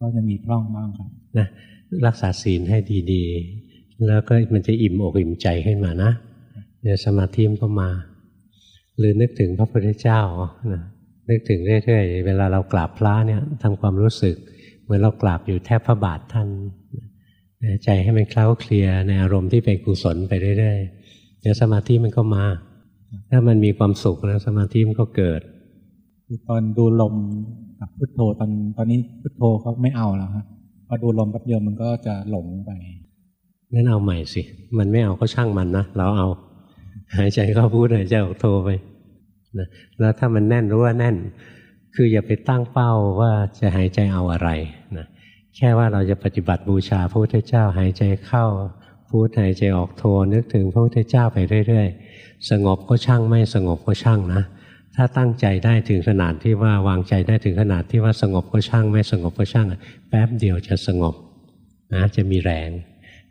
ก็ยังมีพร่องบ้างครับนะรักษาศีลให้ดีๆ แล้วก็มันจะอิ่มอกอิ่มใจขึ้นมานะ เดี๋ยวสมาธิมันก็มา หรือนึกถึงพระพุทธเจ้านะนึกถึงเรื่อยๆเวลาเรากราบพระเนี่ยทำความรู้สึก เหมือนเรากราบอยู่แทบพระบาทท่านใจให้มันเคล้าเคลียในอารมณ์ที่เป็นกุศลไปเรื่อยๆเดี๋ยวสมาธิมันก็มา ถ้ามันมีความสุขแล้วสมาธิมันก็เกิดคือตอนดูลมกับพุทโธตอนตอนนี้พุทโธเขาไม่เอาแล้วครับพอดูลมแป๊บเดียวมันก็จะหลงไปงั้นเอาใหม่สิ มันไม่เอาก็ช่างมันนะ เราเอา หายใจเข้าพูดหายใจออกโทรไปนะแล้วถ้ามันแน่นรู้ว่าแน่น คืออย่าไปตั้งเป้าว่าจะหายใจเอาอะไรนะแค่ว่าเราจะปฏิบัติบูชาพระพุทธเจ้าหายใจเข้าพูดหายใจออกโทนึกถึงพระพุทธเจ้าไปเรื่อยๆ สงบก็ช่างไม่สงบก็ช่างนะ ถ้าตั้งใจได้ถึงขนาดที่ว่าวางใจได้ถึงขนาดที่ว่าสงบก็ช่างไม่สงบก็ช่างแป๊บเดียวจะสงบนะจะมีแรง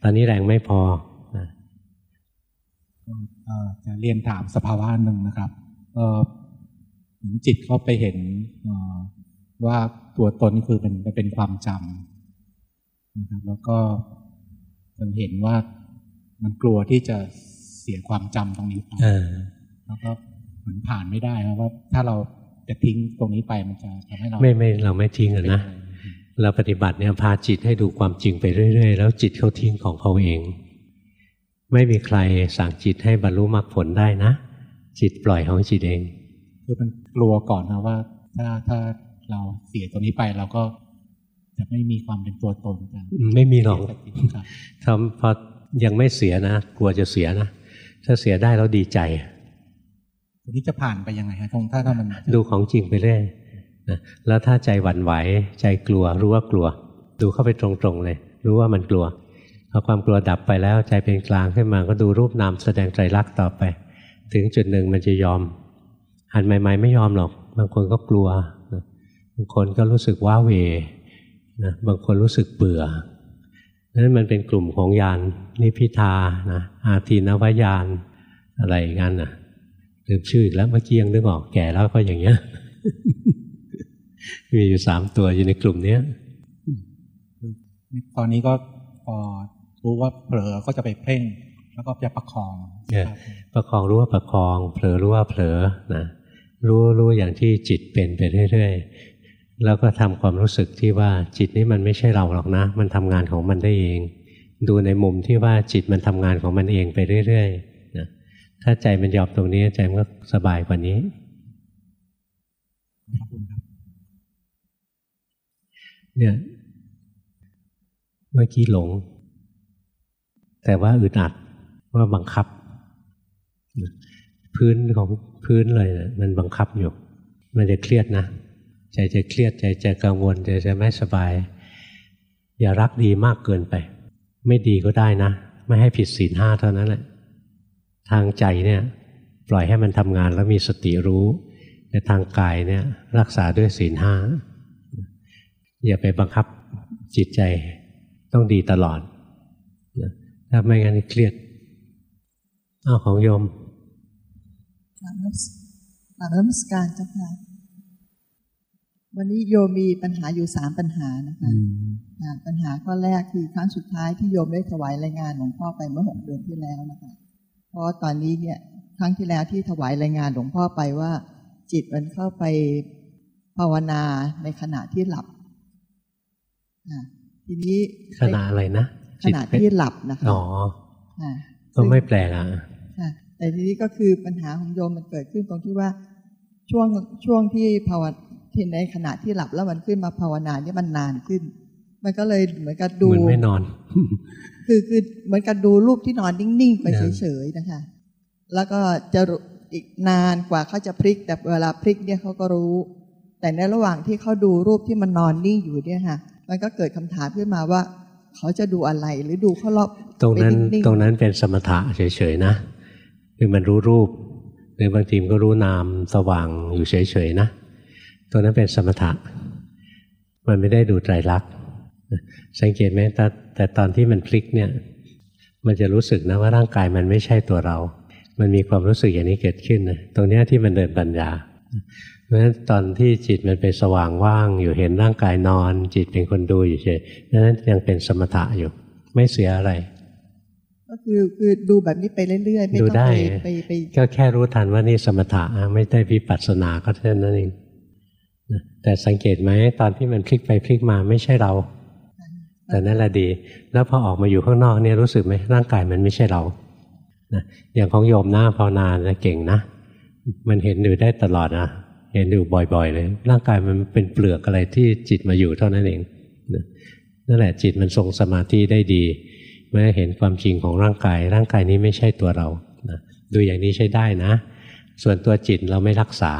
ตอนนี้แรงไม่พอ จะเรียนถามสภาวะหนึ่งนะครับเอ่อเหมือนจิตเขาไปเห็นเอ่อว่าตัวตนนี่คือเป็นมันเป็นความจำนะครับ แล้วก็จะเห็นว่ามันกลัวที่จะเสียความจำตรงนี้ไปเออแล้วก็เหมือนผ่านไม่ได้ครับว่าถ้าเราจะทิ้งตรงนี้ไปมันจะทำให้เราไม่ไม่เราไม่ทิ้งอะนะเราปฏิบัติเนี่ยพาจิตให้ดูความจริงไปเรื่อย ๆ แล้วจิตเขาทิ้งของเขาเอง ไม่มีใครสั่งจิตให้บรรลุมรรคผลได้นะ จิตปล่อยของจิตเอง คือมันกลัวก่อนนะว่า ถ้าถ้าเราเสียตรงนี้ไปเราก็จะไม่มีความเป็นตัวตนกันไม่มีหรอกครับทำพอยังไม่เสียนะ กลัวจะเสียนะ ถ้าเสียได้แล้วดีใจตรงนี้จะผ่านไปยังไงฮะตรงถ้าถ้ามันดูของจริงไปเรื่อยนะแล้วถ้าใจหวั่นไหว ใจกลัวรู้ว่ากลัว ดูเข้าไปตรงๆเลย รู้ว่ามันกลัวพ อความกลัวดับไปแล้วใจเป็นกลางขึ้นมาก็ดูรูปนามแสดงใจรักต่อไป ถึงจุดหนึ่งมันจะยอมหันใหม่ ๆ ไม่ยอมหรอก บางคนก็กลัวบางคนก็รู้สึกว้าเวนะบางคนรู้สึกเบื่อนั้นมันเป็นกลุ่มของยานนิพิทานะอาทีนวายานอะไรงนั้นนะลืมชื่ออีกแล้วเมื่อกี้ยังนึกออกแก่แล้วก็อย่างเงี้ยมีอยู่สามตัวอยู่ในกลุ่มเนี้ย ตอนนี้ก็พอ รู้ว่าเผลอก็จะไปเพ่ง แล้วก็จะประคองเนี่ยครับประคองรู้ว่าประคอง เผลอรู้ว่าเผลอนะรู้รู้อย่างที่จิตเป็นไปเรื่อยๆแล้วก็ทำความรู้สึกที่ว่าจิตนี้มันไม่ใช่เราหรอกนะ มันทำงานของมันได้เอง ดูในมุมที่ว่าจิตมันทำงานของมันเองไปเรื่อยๆนะถ้าใจมันยอมตรงนี้ใจมันก็สบายกว่านี้ขอบคุณครับเนี่ยเมื่อกี้หลง แต่ว่าอึดอัดว่าบังคับ พื้นของพื้นเลยนะมันบังคับอยู่ มันจะเครียดนะ ใจจะเครียดใจจะกังวลใจจะไม่สบาย อย่ารักดีมากเกินไป ไม่ดีก็ได้นะ ไม่ให้ผิดศีลห้าเท่านั้นแหละทางใจเนี่ยปล่อยให้มันทำงานแล้วมีสติรู้แต่ทางกายเนี่ยรักษาด้วยศีลห้าอย่าไปบังคับจิตใจต้องดีตลอด ถ้าไม่งั้นเครียดอ้าวของโยมกราบนมัสกราบนมัสการเจ้าค่ะวันนี้โยมมีปัญหาอยู่สามปัญหานะคะอ่าปัญหาข้อแรกคือครั้งสุดท้ายที่โยมได้ถวายรายงานหลวงพ่อไปเมื่อหกเดือนที่แล้วนะคะ เพราะตอนนี้เนี่ยครั้งที่แล้วที่ถวายรายงานหลวงพ่อไปว่า จิตมันเข้าไปภาวนาในขณะที่หลับอ่าทีนี้ขณะอะไรนะ ขณะที่หลับนะคะอ๋ออ่าก็ไม่แปลกอะค่ะแต่ทีนี้ก็คือปัญหาของโยมมันเกิดขึ้นตรงที่ว่าช่วงช่วงที่ภาวนาที่ในขณะที่หลับแล้วมันขึ้นมาภาวนาเนี่ยมันนานขึ้น มันก็เลยเหมือนกับดูเหมือนไม่นอน คือคือเหมือนกับดูรูปที่นอนนิ่งๆไปนะเฉยๆนะคะ แล้วก็จะรู้อีกนานกว่าเขาจะพลิก แต่เวลาพลิกเนี่ยเขาก็รู้ แต่ในระหว่างที่เขาดูรูปที่มันนอนนิ่งอยู่เนี่ยค่ะ มันก็เกิดคำถามขึ้นมาว่า เขาจะดูอะไรหรือดูเขารอบตรงนั้นไปงๆตรงนั้นเป็นสมถะเฉยๆนะคือมันรู้รูปหรือบางทีมันก็รู้นามสว่างอยู่เฉยๆนะตรงนั้นเป็นสมถะ มันไม่ได้ดูไตรลักษณ์สังเกตไหมแต่แต่ตอนที่มันพลิกเนี่ยมันจะรู้สึกนะว่าร่างกายมันไม่ใช่ตัวเรา มันมีความรู้สึกอย่างนี้เกิดขึ้นนะตรงเนี้ยที่มันเดินปัญญา เพราะฉะนั้นตอนที่จิตมันเป็นสว่างว่างอยู่เห็นร่างกายนอน จิตเป็นคนดูอยู่เฉยนั้นยังเป็นสมถะอยู่ ไม่เสียอะไร ก็คือคือดูแบบนี้ไปเรื่อยๆไม่ดูต้องได้ไปไปไปก็แค่รู้ทันว่านี่สมถะอะไม่ได้วิปัสสนาก็เท่านั้นเองนะแต่สังเกตไหมตอนที่มันพลิกไปพลิกมาไม่ใช่เรา แต่นั่นแหละดี แล้วพอออกมาอยู่ข้างนอกเนี่ยรู้สึกไหมร่างกายมันไม่ใช่เรานะอย่างของโยมหน้าภาวนาจะเก่งนะ มันเห็นอยู่ได้ตลอดนะ เห็นอยู่บ่อยๆเลย ร่างกายมันเป็นเปลือกอะไรที่จิตมาอยู่เท่านั้นเองนะนั่นแหละจิตมันทรงสมาธิได้ดีเมื่อเห็นความจริงของร่างกาย ร่างกายนี้ไม่ใช่ตัวเรานะดูอย่างนี้ใช้ได้นะ ส่วนตัวจิตเราไม่รักษา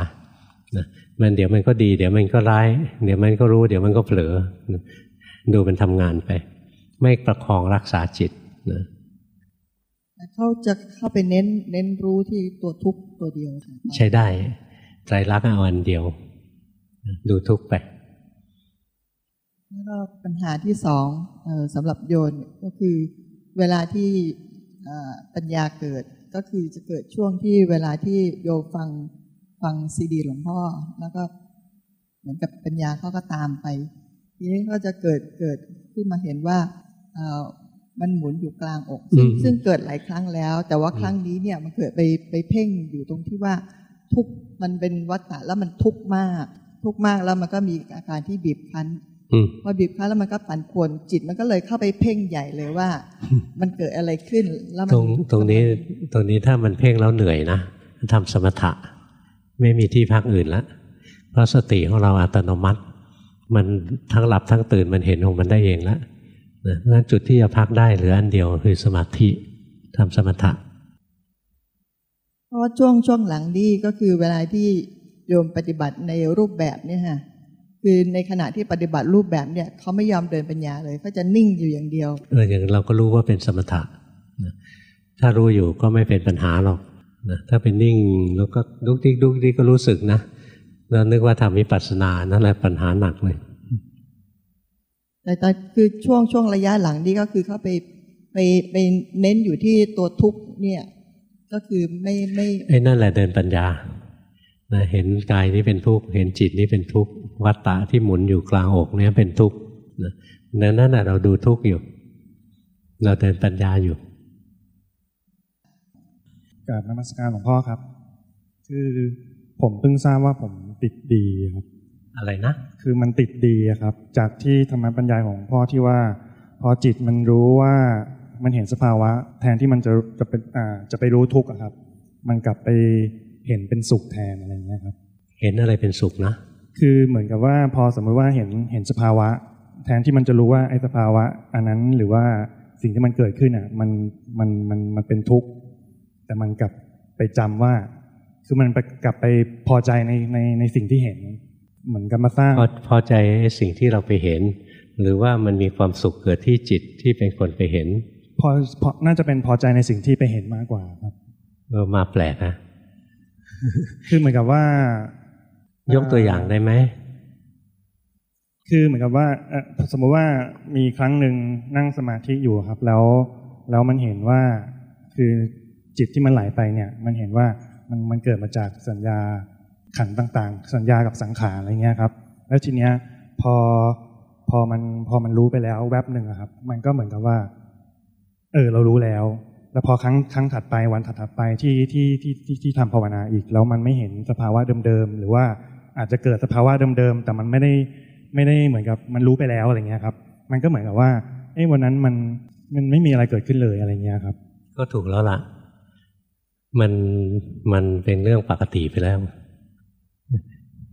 นะมันเดี๋ยวมันก็ดี เดี๋ยวมันก็ร้าย เดี๋ยวมันก็รู้ เดี๋ยวมันก็เผลอนะดูมันทำงานไป ไม่ประคองรักษาจิตนะเขาจะเข้าไปเน้นเน้นรู้ที่ตัวทุกข์ตัวเดียวค่ะใช้ได้ ใจรักษณ์เอาอันเดียว ดูทุกข์ไปแล้วก็ปัญหาที่สองเออสำหรับโยนก็คือเวลาที่เอ่อปัญญาเกิดก็คือจะเกิดช่วงที่เวลาที่โยฟังฟังซีดีหลวงพ่อ แล้วก็เหมือนกับปัญญาเขาก็ตามไป ทีนี้ก็จะเกิดเกิดขึ้นมาเห็นว่าเอ่อมันหมุนอยู่กลางอกซึ่งอืมซึ่งเกิดหลายครั้งแล้ว แต่ว่าครั้งนี้เนี่ยมันเกิดไปไปเพ่งอยู่ตรงที่ว่าทุกข์ มันเป็นวัฏฏะแล้วมันทุกข์มาก ทุกข์มากแล้วมันก็มีอาการที่บีบคั้นอืมพอบีบคั้นแล้วมันก็ปั่นป่วนจิตมันก็เลยเข้าไปเพ่งใหญ่เลยว่า มันเกิดอะไรขึ้นแล้วมัตรงตรงนี้ตรงนี้ถ้ามันเพ่งแล้วเหนื่อยนะทำสมถะ ไม่มีที่พักอื่นละเพราะสติของเราอัตโนมัติ มันทั้งหลับทั้งตื่นมันเห็นของมันได้เองแล้วนะเพราะฉะนั้นจุดที่จะพักได้เหลืออันเดียวคือสมาธิทำสมถะ เพราะว่าช่วงช่วงหลังนี่ก็คือเวลาที่โยมปฏิบัติในรูปแบบเนี่ยฮะคือในขณะที่ปฏิบัติรูปแบบเนี่ยเขาไม่ยอมเดินปัญญาเลยเขาจะนิ่งอยู่อย่างเดียวเอออย่างเราก็รู้ว่าเป็นสมถะนะถ้ารู้อยู่ก็ไม่เป็นปัญหาหรอกนะถ้าเป็นนิ่งแล้วก็ดุกดิกดุกดิกก็รู้สึกนะแล้วนึกว่าทำวิปัสสนานั่นแหละปัญหาหนักเลยแต่ตอนคือช่วงช่วงระยะหลังนี่ก็คือเขาไปไปไปเน้นอยู่ที่ตัวทุกข์เนี่ย ก็คือไม่ไม่ไอ้นั่นแหละเดินปัญญานะเห็นกายนี้เป็นทุกข์เห็นจิตนี้เป็นทุกข์วัตตะที่หมุนอยู่กลางอกเนี่ยเป็นทุกข์นะดังนั้นนะเราดูทุกข์อยู่ เราเดินปัญญาอยู่กราบนมัสการหลวงพ่อครับ คือผมเพิ่งทราบว่าผมติดดีครับ อะไรนะ คือมันติดดีอะครับ จากที่ธรรมบรรยายของหลวงพ่อที่ว่า พอจิตมันรู้ว่า มันเห็นสภาวะ แทนที่มันจะจะเป็นอ่าจะไปรู้ทุกข์อะครับ มันกลับไปเห็นเป็นสุขแทนอะไรอย่างเงี้ยครับ เห็นอะไรเป็นสุขนะ คือเหมือนกับว่าพอสมมติว่าเห็นเห็นสภาวะ แทนที่มันจะรู้ว่าไอ้สภาวะ อันนั้นหรือว่าสิ่งที่มันเกิดขึ้นอะมันมันมันมันเป็นทุกข์แต่มันกลับไปจำว่า คือมันไปกลับไปพอใจในในในสิ่งที่เห็น เหมือนกับมาสร้างพอพอใจไอ้สิ่งที่เราไปเห็น หรือว่ามันมีความสุขเกิดที่จิตที่เป็นคนไปเห็น พอพอน่าจะเป็นพอใจในสิ่งที่ไปเห็นมากกว่าครับ เออมาแปลกนะคือเหมือนกับว่ายยกตัวอย่างได้ไหมคือเหมือนกับว่าเอ่อสมมติว่ามีครั้งหนึ่งนั่งสมาธิอยู่ครับ แล้วแล้วมันเห็นว่าคือจิตที่มันไหลไปเนี่ย มันเห็นว่ามันมันเกิดมาจากสัญญาขันธ์ต่างๆ สัญญากับสังขารอะไรเงี้ยครับ แล้วทีเนี้ยพอพอมันพอมันรู้ไปแล้วแวบหนึ่งอะครับ มันก็เหมือนกับว่า เออเรารู้แล้ว แล้วพอครั้งครั้งถัดไปวันถัดๆไปที่ที่ที่ที่ที่ทำภาวนาอีก แล้วมันไม่เห็นสภาวะเดิมๆหรือว่าอาจจะเกิดสภาวะเดิมๆแต่มันไม่ได้ไม่ได้เหมือนกับมันรู้ไปแล้วอะไรเงี้ยครับ มันก็เหมือนกับว่าเอ้วันนั้นมันมันไม่มีอะไรเกิดขึ้นเลยอะไรเงี้ยครับ ก็ถูกแล้วล่ะ มันมันเป็นเรื่องปกติไปแล้ว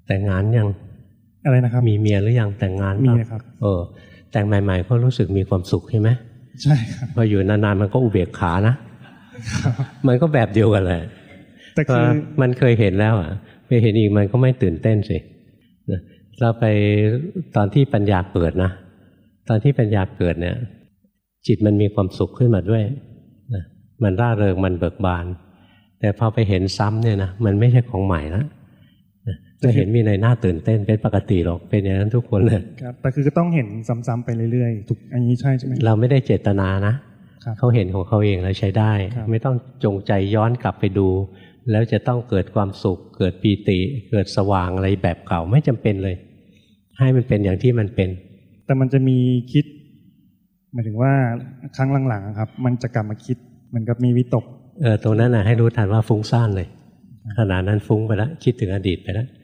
แต่งงานยังอะไรนะครับ มีเมียหรือยังแต่งงานมีเปล่านะครับ เออ แต่งใหม่ ๆ ก็รู้สึกมีความสุขใช่ไหม ใช่ครับพออยู่นานๆมันก็อุเบกขานะมันก็แบบเดียวกันแหละแต่คือมันเคยเห็นแล้วอะไปเห็นอีกมันก็ไม่ตื่นเต้นสินะเราไปตอนที่ปัญญาเกิดนะตอนที่ปัญญาเกิดเนี่ย จิตมันมีความสุขขึ้นมาด้วยนะมันร่าเริงมันเบิกบาน แต่พอไปเห็นซ้ำเนี่ยนะมันไม่ใช่ของใหม่แล้ว จะเห็นมีในหน้าตื่นเต้นเป็นปกติหรอกเป็นอย่างนั้นทุกคนเลยครับแต่คือก็ต้องเห็นซ้ำๆไปเรื่อยๆถูกอันนี้ใช่ใช่ไหมเราไม่ได้เจตนานะครับเขาเห็นของเขาเองแล้วใช้ได้ครับไม่ต้องจงใจย้อนกลับไปดู แล้วจะต้องเกิดความสุข เกิดปีติ เกิดสว่างอะไรแบบเก่าไม่จำเป็นเลย ให้มันเป็นอย่างที่มันเป็น แต่มันจะมีคิดหมายถึงว่าครั้งหลังๆอะครับ มันจะกลับมาคิดเหมือนกับมีวิตกเออตรงนั้นนะให้รู้ทันว่าฟุ้งซ่านเลยขณะนั้นฟุ้งไปแล้วคิดถึงอดีตไปแล้วนะ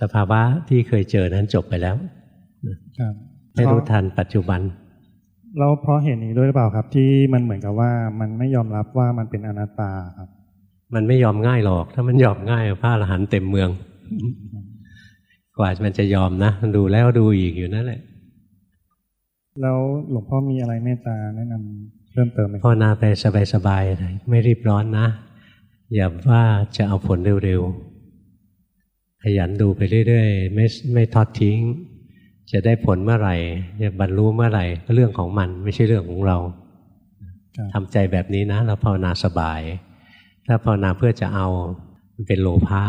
สภาวะที่เคยเจอนั้นจบไปแล้วครับให้รู้ทันปัจจุบันแล้วเพราะเห็นนี้ด้วยหรือเปล่าครับ ที่มันเหมือนกับว่ามันไม่ยอมรับว่ามันเป็นอนัตตาครับ มันไม่ยอมง่ายหรอก ถ้ามันยอมง่ายพระอรหันต์เต็มเมือง กว่ามันจะยอมนะมันดูแล้วดูอีกอยู่นั่นแหละ แล้วหลวงพ่อมีอะไรเมตตาแนะนำเพิ่มเติมไหมคภารับวนาไปสบายๆไม่รีบร้อนนะอย่าว่าจะเอาผลเร็วๆ ขยันดูไปเรื่อยๆ ไม่ไม่ทอดทิ้ง จะได้ผลเมื่อไหร่จะบรรลุเมื่อไหร่ก็เรื่องของมันไม่ใช่เรื่องของเราครับทำใจแบบนี้นะเราภาวนาสบาย ถ้าภาวนาเพื่อจะเอามันเป็นโลภะ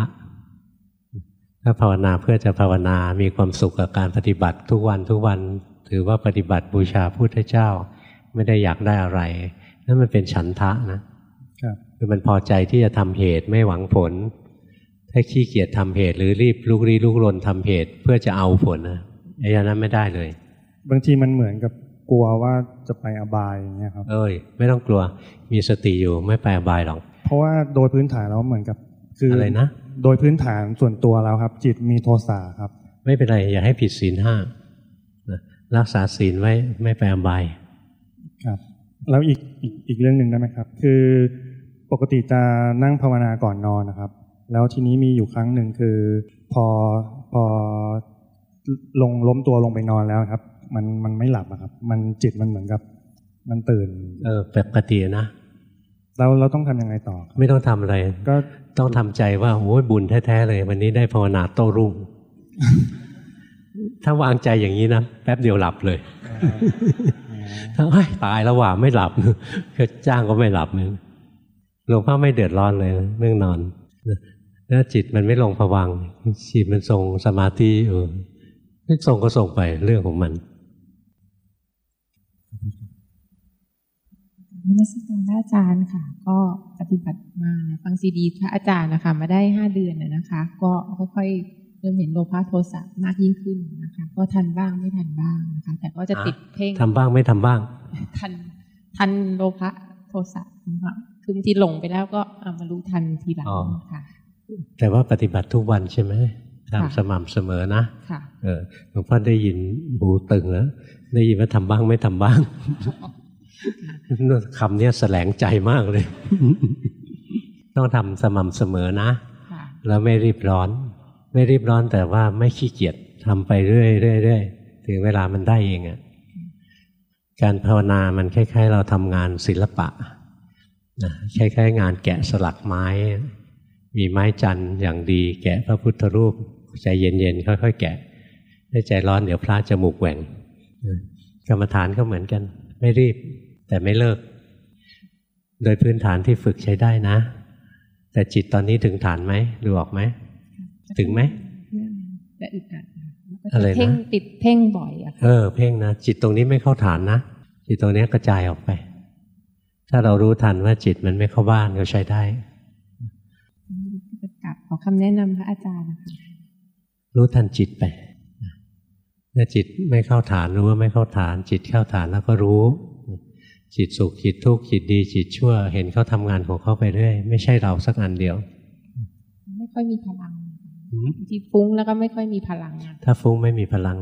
ถ้าภาวนาเพื่อจะภาวนามีความสุขกับการปฏิบัติทุกวันทุกวันถือว่าปฏิบัติบูชาพุทธเจ้า ไม่ได้อยากได้อะไรนั่นมันเป็นฉันทะนะครับคือมันพอใจที่จะทำเหตุไม่หวังผล ถ้าขี้เกียจทำเหตุหรือรีบลุกรีลุกรนทำเหตุเพื่อจะเอาผลนะไอ้อย่างนั้นไม่ได้เลย บางทีมันเหมือนกับกลัวว่าจะไปอบายอย่างเงี้ยครับ เอ้ยไม่ต้องกลัวมีสติอยู่ไม่ไปอบายหรอก เพราะว่าโดยพื้นฐานแล้วเหมือนกับ คืออะอะไรนะ โดยพื้นฐานส่วนตัวแล้วครับ จิตมีโทสะครับ ไม่เป็นไรอย่าให้ผิดศีลห้านะรักษาศีลไว้ไม่ไปอบายครับแล้วอีกอีกอีกเรื่องหนึ่งได้ไหมครับ คือปกติจะนั่งภาวนาก่อนนอนนะครับ แล้วทีนี้มีอยู่ครั้งหนึ่งคือ พอพอลงล้มตัวลงไปนอนแล้วครับ มันมันไม่หลับอะครับ มันจิตมันเหมือนกับ มันตื่น เออปกตินะแล้วเราต้องทำยังไงต่อครับไม่ต้องทำอะไร ก็ต้องทำใจว่าโอ้ยบุญแท้ๆเลย วันนี้ได้ภาวนาโต้รุ่ง ถ้าวางใจอย่างนี้นะแป๊บเดียวหลับเลยถ้าเฮ้ยตายแล้วว่าไม่หลับก็จ้างก็ไม่หลับเลยหลวงพ่อไม่เดือดร้อนเลยเรื่องนอน แล้วจิตมันไม่ลงผวังค์จิตมันทรงสมาธิเออส่งก็ส่งไปเรื่องของมันนมัสการพระอาจารย์ค่ะ ก็ปฏิบัติมาฟังซีดีพระอาจารย์นะคะ มาได้ห้าเดือนนะนะคะ ก็ค่อยๆเริ่มเห็นโลภะโทสะมากยิ่งขึ้นนะคะ ก็ทันบ้างไม่ทันบ้างนะคะ แต่ก็จะติดเพ่งทำบ้างไม่ทำบ้าง ทันทันโลภะโทสะนะคะคือบางทีหลงไปแล้วก็เอามารู้ทันทีหลังอ๋อค่ะ แต่ว่าปฏิบัติทุกวันใช่ไหมค่ะทำสม่ำเสมอนะค่ะเออหลวงพ่อได้ยินหูตึงแล้วได้ยินว่าทำบ้างไม่ทำบ้างคำเนี้ยแสลงใจมากเลย ต้องทำสม่ำเสมอนะค่ะแล้วไม่รีบร้อน ไม่รีบร้อนแต่ว่าไม่ขี้เกียจทำไปเรื่อยเรื่อยเรื่อยถึงเวลามันได้เองอะ่ะการภาวนามันคล้าย ๆ เราทำงานศิลปะนะคล้ายๆงานแกะสลักไม้ มีไม้จันทร์อย่างดี แกะพระพุทธรูป ใจเย็นๆค่อยๆ แกะถ้าใจร้อนเดี๋ยวพระจมูกแหว่งนะกรรมฐานก็เหมือนกัน ไม่รีบ แต่ไม่เลิก โดยพื้นฐานที่ฝึกใช้ได้นะ แต่จิตตอนนี้ถึงฐานไหมดูออกไหมถึงไหมและอึดอัดค่ะแล้วก็อะไรจะนะเพ่งติดเพ่งบ่อยอะค่ะเออเพ่งนะจิตตรงนี้ไม่เข้าฐานนะจิตตรงนี้กระจายออกไป ถ้าเรารู้ทันว่าจิตมันไม่เข้าบ้านก็ใช้ได้จะกลับ ขอคำแนะนำพระอาจารย์นะคะรู้ทันจิตไปถ้าจิตไม่เข้าฐานรู้ว่าไม่เข้าฐาน จิตเข้าฐานแล้วก็รู้ จิตสุขจิตทุกข์จิตดี จิตชั่ว เห็นเขาทำงานของเขาไปเรื่อยไม่ใช่เราสักอันเดียว ไม่ค่อยมีพลังอืมบางทีฟุ้งแล้วก็ไม่ค่อยมีพลังอะถ้าฟุ้งไม่มีพลัง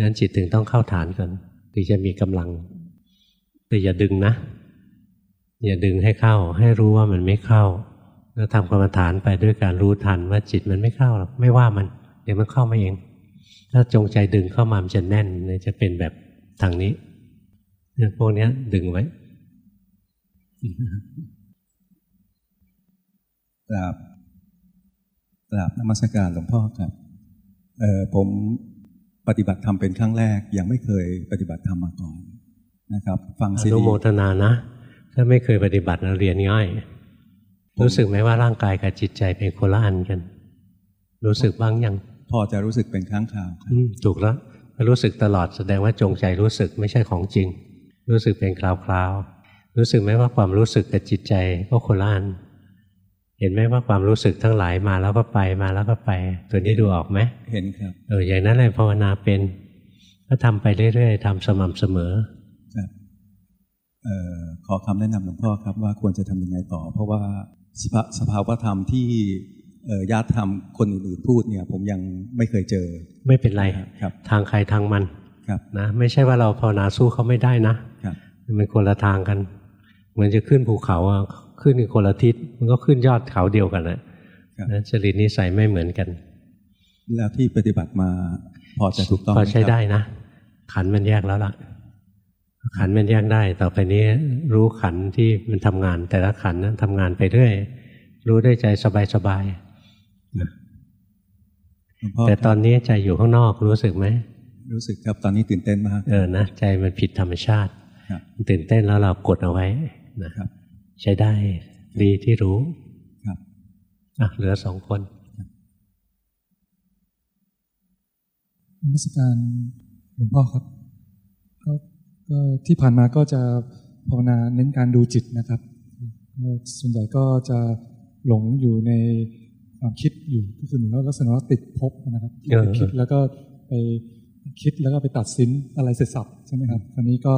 นั้นจิตถึงต้องเข้าฐานก่อนถึงจะมีกำลัง แต่อย่าดึงนะ อย่าดึงให้เข้า ให้รู้ว่ามันไม่เข้า แล้วทำกรรมฐานไปด้วยการรู้ทันว่าจิตมันไม่เข้าหรอกไม่ว่ามัน เดี๋ยวมันเข้ามาเอง ถ้าจงใจดึงเข้ามามันจะแน่นเนี่ยจะเป็นแบบทางนี้เนี่ยพวกเนี้ยดึงไว้กราบกราบนมัสการหลวงพ่อครับเออผมปฏิบัติธรรมเป็นครั้งแรก ยังไม่เคยปฏิบัติธรรมมาก่อนนะครับ ฟังอซีนุดีโมทนานะ ถ้าไม่เคยปฏิบัตินะเรียนง่าย รู้สึกไหมว่าร่างกายกับจิตใจเป็นคนละอันกัน รู้สึกบ้างยัง พอจะรู้สึกเป็นครั้งคราวครับอืมถูกแล้วถ้ารู้สึกตลอดแสดงว่าจงใจรู้สึกไม่ใช่ของจริง รู้สึกเป็นคราวๆรู้สึกไหมว่าความรู้สึกกับจิตใจก็คนละอันเห็นไหมว่าความรู้สึกทั้งหลายมาแล้วก็ไปมาแล้วก็ไป ตัวนี้ดูออกไหมเห็นครับเอออย่างนั้นเลยภาวนาเป็นก็ทำไปเรื่อยๆทำสม่ำเสมอครับเอ่อขอคำแนะนำหลวงพ่อครับว่าควรจะทำยังไงต่อ เพราะว่า สภาสภาวธรรมที่เอ่อญาติธรรมคนอื่นๆพูดเนี่ย ผมยังไม่เคยเจอ ไม่เป็นไรครับ ทางใครทางมันครับนะไม่ใช่ว่าเราภาวนาสู้เขาไม่ได้นะครับมันเป็นคนละทางกัน เหมือนจะขึ้นภูเขาอะขึ้นอีกคนละทิศมันก็ขึ้นยอดเขาเดียวกันนะครับนะจริตนิสัยไม่เหมือนกัน แล้วที่ปฏิบัติมาพอจะถูกต้องพอหมใช้ครับได้นะ ขันมันแยกแล้วล่ะ ขันมันแยกได้ ต่อไปนี้รู้ขันที่มันทำงานแต่ละขันนั้นทำงานไปเรื่อย รู้ได้ใจสบายๆนะหลวงพ่อแต่ตอนนี้ใจอยู่ข้างนอกรู้สึกไหมรู้สึกครับตอนนี้ตื่นเต้นมากเออนะใจมันผิดธรรมชาติครับมันตื่นเต้นแล้วเรากดเอาไว้นะครับ ใช้ได้ดีที่รู้ครับอะเหลือสองคนนมัสการหลวงพ่อครับก็ ก็ที่ผ่านมาก็จะภาวนาเน้นการดูจิตนะครับส่วนใหญ่ก็จะหลงอยู่ในความคิดอยู่ก็คือเหมือนว่าลักษณะติดภพนะครับไปคิดแล้วก็ไปคิดแล้วก็ไปตัดสินอะไรเสร็จสับใช่ไหมครับคราวนี้ก็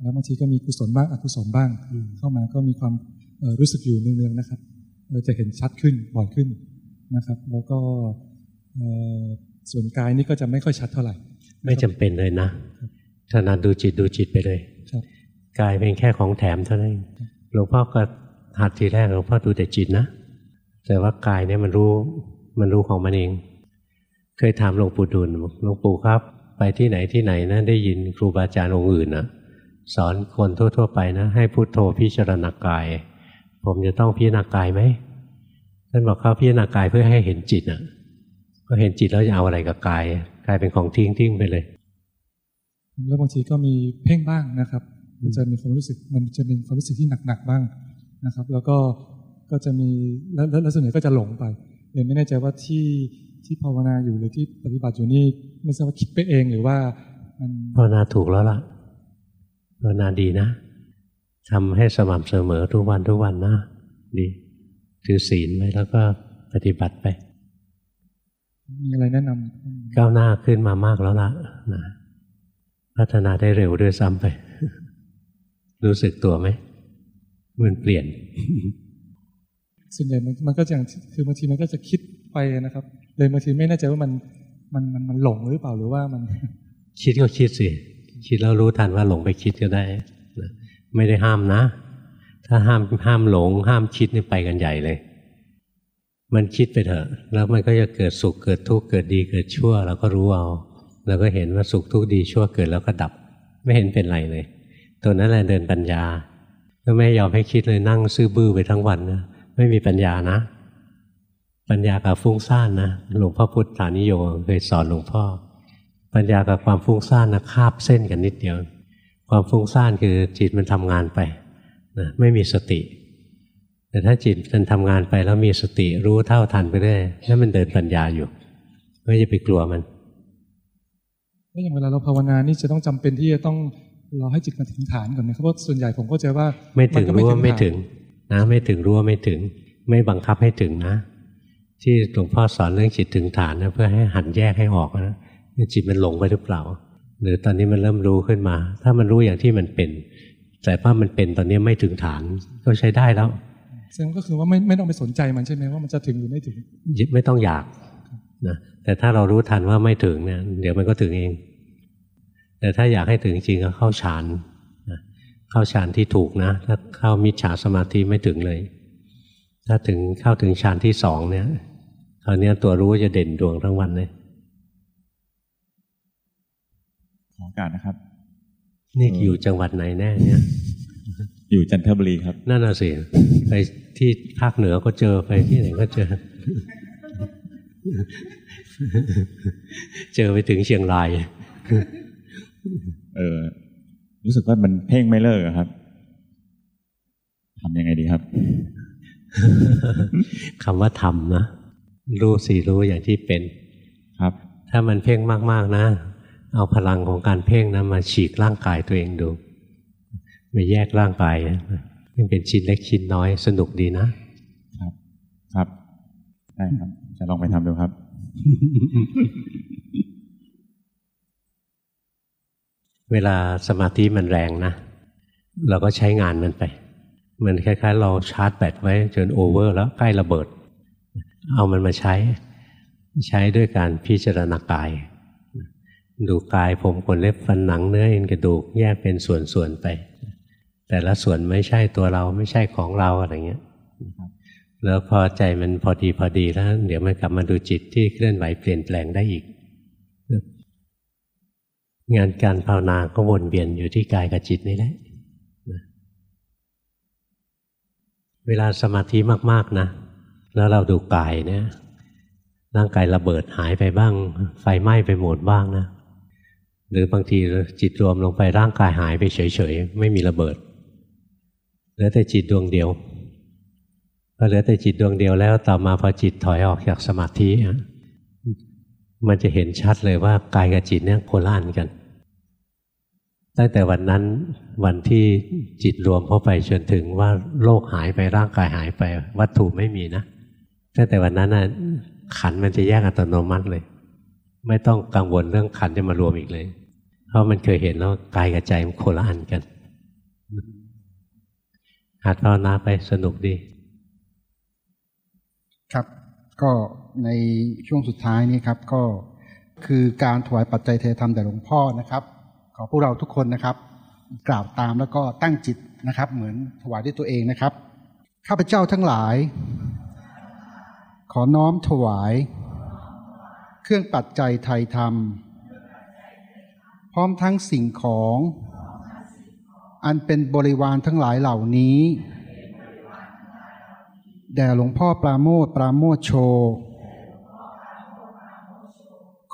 แล้วบางทีก็มีกุศลบ้างอกุศลบ้าง เข้ามาก็มีความรู้สึกอยู่เนืองๆนะครับจะเห็นชัดขึ้นบ่อยขึ้นนะครับ แล้วก็ส่วนกายนี่ก็จะไม่ค่อยชัดเท่าไหร่ ไม่จำเป็นเลยนะ ถนัดดูจิตดูจิตไปเลยครับกายเป็นแค่ของแถมเท่านั้นเองหลวงพ่อก็หัดทีแรกหลวงพ่อดูแต่จิตนะ แต่ว่ากายเนี่ยมันรู้มันรู้ของมันเอง เคยถามหลวงปู่ดูลบอกหลวงปู่ครับ ไปที่ไหนที่ไหนนะได้ยินครูบาอาจารย์องค์อื่นนะสอนคนทั่ว ๆ ไปนะ ให้พุโทโธพิจารณากาย ผมจะต้องพิจารณากายไหมท่านบอกเขาพิจารณากายเพื่อให้เห็นจิตอะก็เห็นจิตแล้วจะเอาอะไรกับกายกลายเป็นของทิ้งทิ้งไปเลย แล้วบางทีก็มีเพ่งบ้างนะครับ มันจะมีความรู้สึกมันจะเป็นความรู้สึกที่หนักๆบ้างนะครับ แล้วก็ก็จะมีแล้วแล้วแล้วส่วนใหญ่ก็จะหลงไปเลยไม่แน่ใจว่าที่ที่ภาวนาอยู่หรือที่ปฏิบัติอยู่นี่ไม่ทราบว่าคิดไปเองหรือว่ามันภาวนาถูกแล้วล่ะภาวนาดีนะทำให้สม่ำเสมอทุกวันทุกวันนะดีถือศีลไว้แล้วก็ปฏิบัติไป มีอะไรแนะนำก้าวหน้าขึ้นมามากแล้วล่ะนะ พัฒนาได้เร็วด้วยซ้ำไป รู้สึกตัวไหมมันเปลี่ยน ส่วนใหญ่มันมันก็จะอย่างคือบางทีมันก็จะคิดไปนะครับ เลยบางทีไม่แน่ใจว่ามันมันมันมันหลงหรือเปล่าหรือว่ามัน คิดก็คิดสิ คิดแล้วรู้ทันว่าหลงไปคิดก็ได้นะไม่ได้ห้ามนะ ถ้าห้ามห้ามหลง ห้ามคิดนี่ไปกันใหญ่เลย มันคิดไปเถอะ แล้วมันก็จะเกิดสุขเกิดทุกข์เกิดดีเกิดชั่วเราก็รู้เอา เราก็เห็นว่าสุขทุกข์ดีชั่วเกิดแล้วก็ดับ ไม่เห็นเป็นไรเลย ตัวนั้นแหละเดินปัญญาก็ไม่ยอมให้คิดเลยนั่งซื่อบื้อไปทั้งวันนะไม่มีปัญญานะ ปัญญากับฟุ้งซ่านนะหลวงพ่อพุทธานิโยเคยสอนหลวงพ่อ ปัญญากับความฟุ้งซ่านนะคาบเส้นกันนิดเดียว ความฟุ้งซ่านคือจิตมันทำงานไปนะไม่มีสติ แต่ถ้าจิตมันทำงานไปแล้วมีสติรู้เท่าทันไปเรื่อยนั่นมันเดินปัญญาอยู่ไม่จะไปกลัวมัน แล้วอย่างเวลาเราภาวนานี่จะต้องจำเป็นที่จะต้องรอให้จิตมันถึงฐานก่อนไหมครับเพราะส่วนใหญ่ผมก็จะว่าไม่ถึงนก็รู้ว่าไม่ฐนถึงนะ ไม่ถึงรู้ว่าไม่ถึง ไม่บังคับให้ถึงนะ ที่หลวงพ่อสอนเรื่องจิตถึงฐานนะเพื่อให้หันแยกให้ออกนะจิตมันหลงไปหรือเปล่า หรือตอนนี้มันเริ่มรู้ขึ้นมา ถ้ามันรู้อย่างที่มันเป็น แต่ว่ามันเป็นตอนนี้ไม่ถึงฐานก็ใช้ได้แล้วแสดงก็คือว่าไม่ไม่ต้องไปสนใจมันใช่ไหมว่ามันจะถึงหรือไม่ถึงไม่ต้องอยากนะ แต่ถ้าเรารู้ทันว่าไม่ถึงเนี่ยเดี๋ยวมันก็ถึงเอง แต่ถ้าอยากให้ถึงจริงก็เข้าฌานนะเข้าฌานที่ถูกนะ ถ้าเข้ามิจฉาสมาธิไม่ถึงเลย ถ้าถึงเข้าถึงฌานที่สองเนี่ยคราวนี้ตัวรู้จะเด่นดวงทั้งวันเลยขอโอกาสนะครับ นี่อยู่จังหวัดไหนแน่เนี่ยอยู่จันทบุรีครับ นั่นน่ะสิไปที่ภาคเหนือก็เจอไปที่ไหนก็เจอ เจอไปถึงเชียงราย เออ รู้สึกว่ามันเพ่งไม่เลิกอะครับทำยังไงดีครับคำว่าทำนะรู้สิรู้อย่างที่เป็น ครับ ถ้ามันเพ่งมากๆนะ เอาพลังของการเพ่งนะมาฉีกร่างกายตัวเองดูมาแยกร่างกายมันเป็นชิ้นเล็กชิ้นน้อยสนุกดีนะครับ ครับได้ครับ จะลองไปทำดูครับ เวลาสมาธิมันแรงนะเราก็ใช้งานมันไปมือนคล้าย ๆ เราชาร์จแบตไว้จนโอเวอร์ แล้วใกล้ระเบิด เอามันมาใช้ ใช้ด้วยการพิจารณากาย ดูกายผมขนเล็บฟันหนังเนื้อเอ็นกระดูกแยกเป็นส่วนๆไป แต่ละส่วนไม่ใช่ตัวเราไม่ใช่ของเราอะไรเงี้ย แล้วพอใจมันพอดีพอดีแล้ว เดี๋ยวมันกลับมาดูจิตที่เคลื่อนไหวเปลี่ยนแปลงได้อีก งานการภาวนาก็วนเวียนอยู่ที่กายกับจิตนี่แหละเวลาสมาธิมากๆนะ แล้วเราดูกายเนี่ยร่างกายระเบิดหายไปบ้าง ไฟไหม้ไปหมดบ้างนะ หรือบางทีจิตรวมลงไปร่างกายหายไปเฉยๆ ไม่มีระเบิด เหลือแต่จิตดวงเดียว พอเหลือแต่จิตดวงเดียวแล้วต่อมาพอจิตถอยออกจากสมาธิมันจะเห็นชัดเลยว่ากายกับจิตเนี่ยโคล่านกัน ตั้งแต่วันนั้นวันที่จิตรวมเข้าไปจนถึงว่าโลกหายไปร่างกายหายไป วัตถุไม่มีนะตั้งแต่วันนั้นน่ะขันมันจะแยกอัตโนมัติเลย ไม่ต้องกังวลเรื่องขันจะมารวมอีกเลย เพราะมันเคยเห็นแล้วกายกับใจมันโคละอันกัน หัดภาวนาไปสนุกดี ครับ ก็ในช่วงสุดท้ายนี้ครับก็คือการถวายปัจจัยเทธรรมแด่หลวงพ่อนะครับ ขอพวกเราทุกคนนะครับ กล่าวตามแล้วก็ตั้งจิตนะครับ เหมือนถวายด้วยตัวเองนะครับ ข้าพเจ้าทั้งหลาย ขอน้อมถวาย เครื่องปัจจัยไทยธรรม พร้อมทั้งสิ่งของ อันเป็นบริวารทั้งหลายเหล่านี้ แด่หลวงพ่อปราโมทปราโมทโช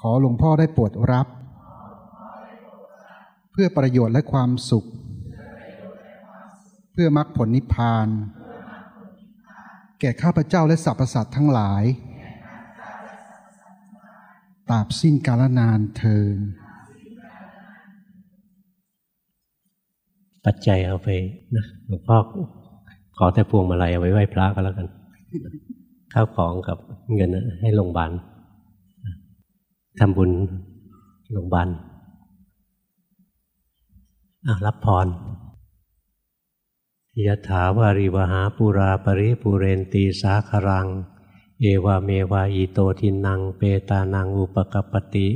ขอหลวงพ่อได้โปรดรับ เพื่อประโยชน์และความสุข เพื่อมรรคผลนิพพาน แก่ข้าพเจ้าและสรรพสัตว์ทั้งหลายตราบสิ้นกาลนานเทินปัจจัยเอาไปนะหลวงพ่อ ขอแต่พวงมาลัยเอาไว้ไหว้พระก็แล้วกันข้าวของกับเงินให้โรงพยาบาลทำบุญโรงพยาบาลรับพรยะถาวาริวหาปุราปริปุเรนตีสาครัง เอวาเมวาอิโตทินัง เปตานังอุปกัปปติ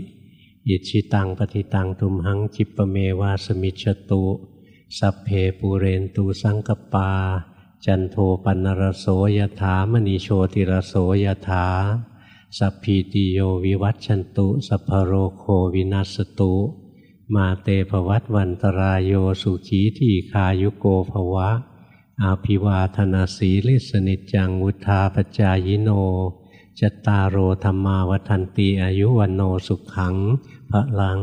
อิจฉิตังปัตถิตังตุมหังขิปปเมวาสมิชฌตุ สัพเพปูเรนตูสังกัปปา จันโทปัณณรโสยถามณีโชติรโสยถาสัพพีติโยวิวัชชันตุสัพพโรโควินัสตุ มาเตภวัตวันตรายโยสุขีทีคายุโกภวะ อาภิวาธนาสีลิสนิจังวุธาปจายโนจตารโอธรรมาวันติอายุวันโนสุขังพระลัง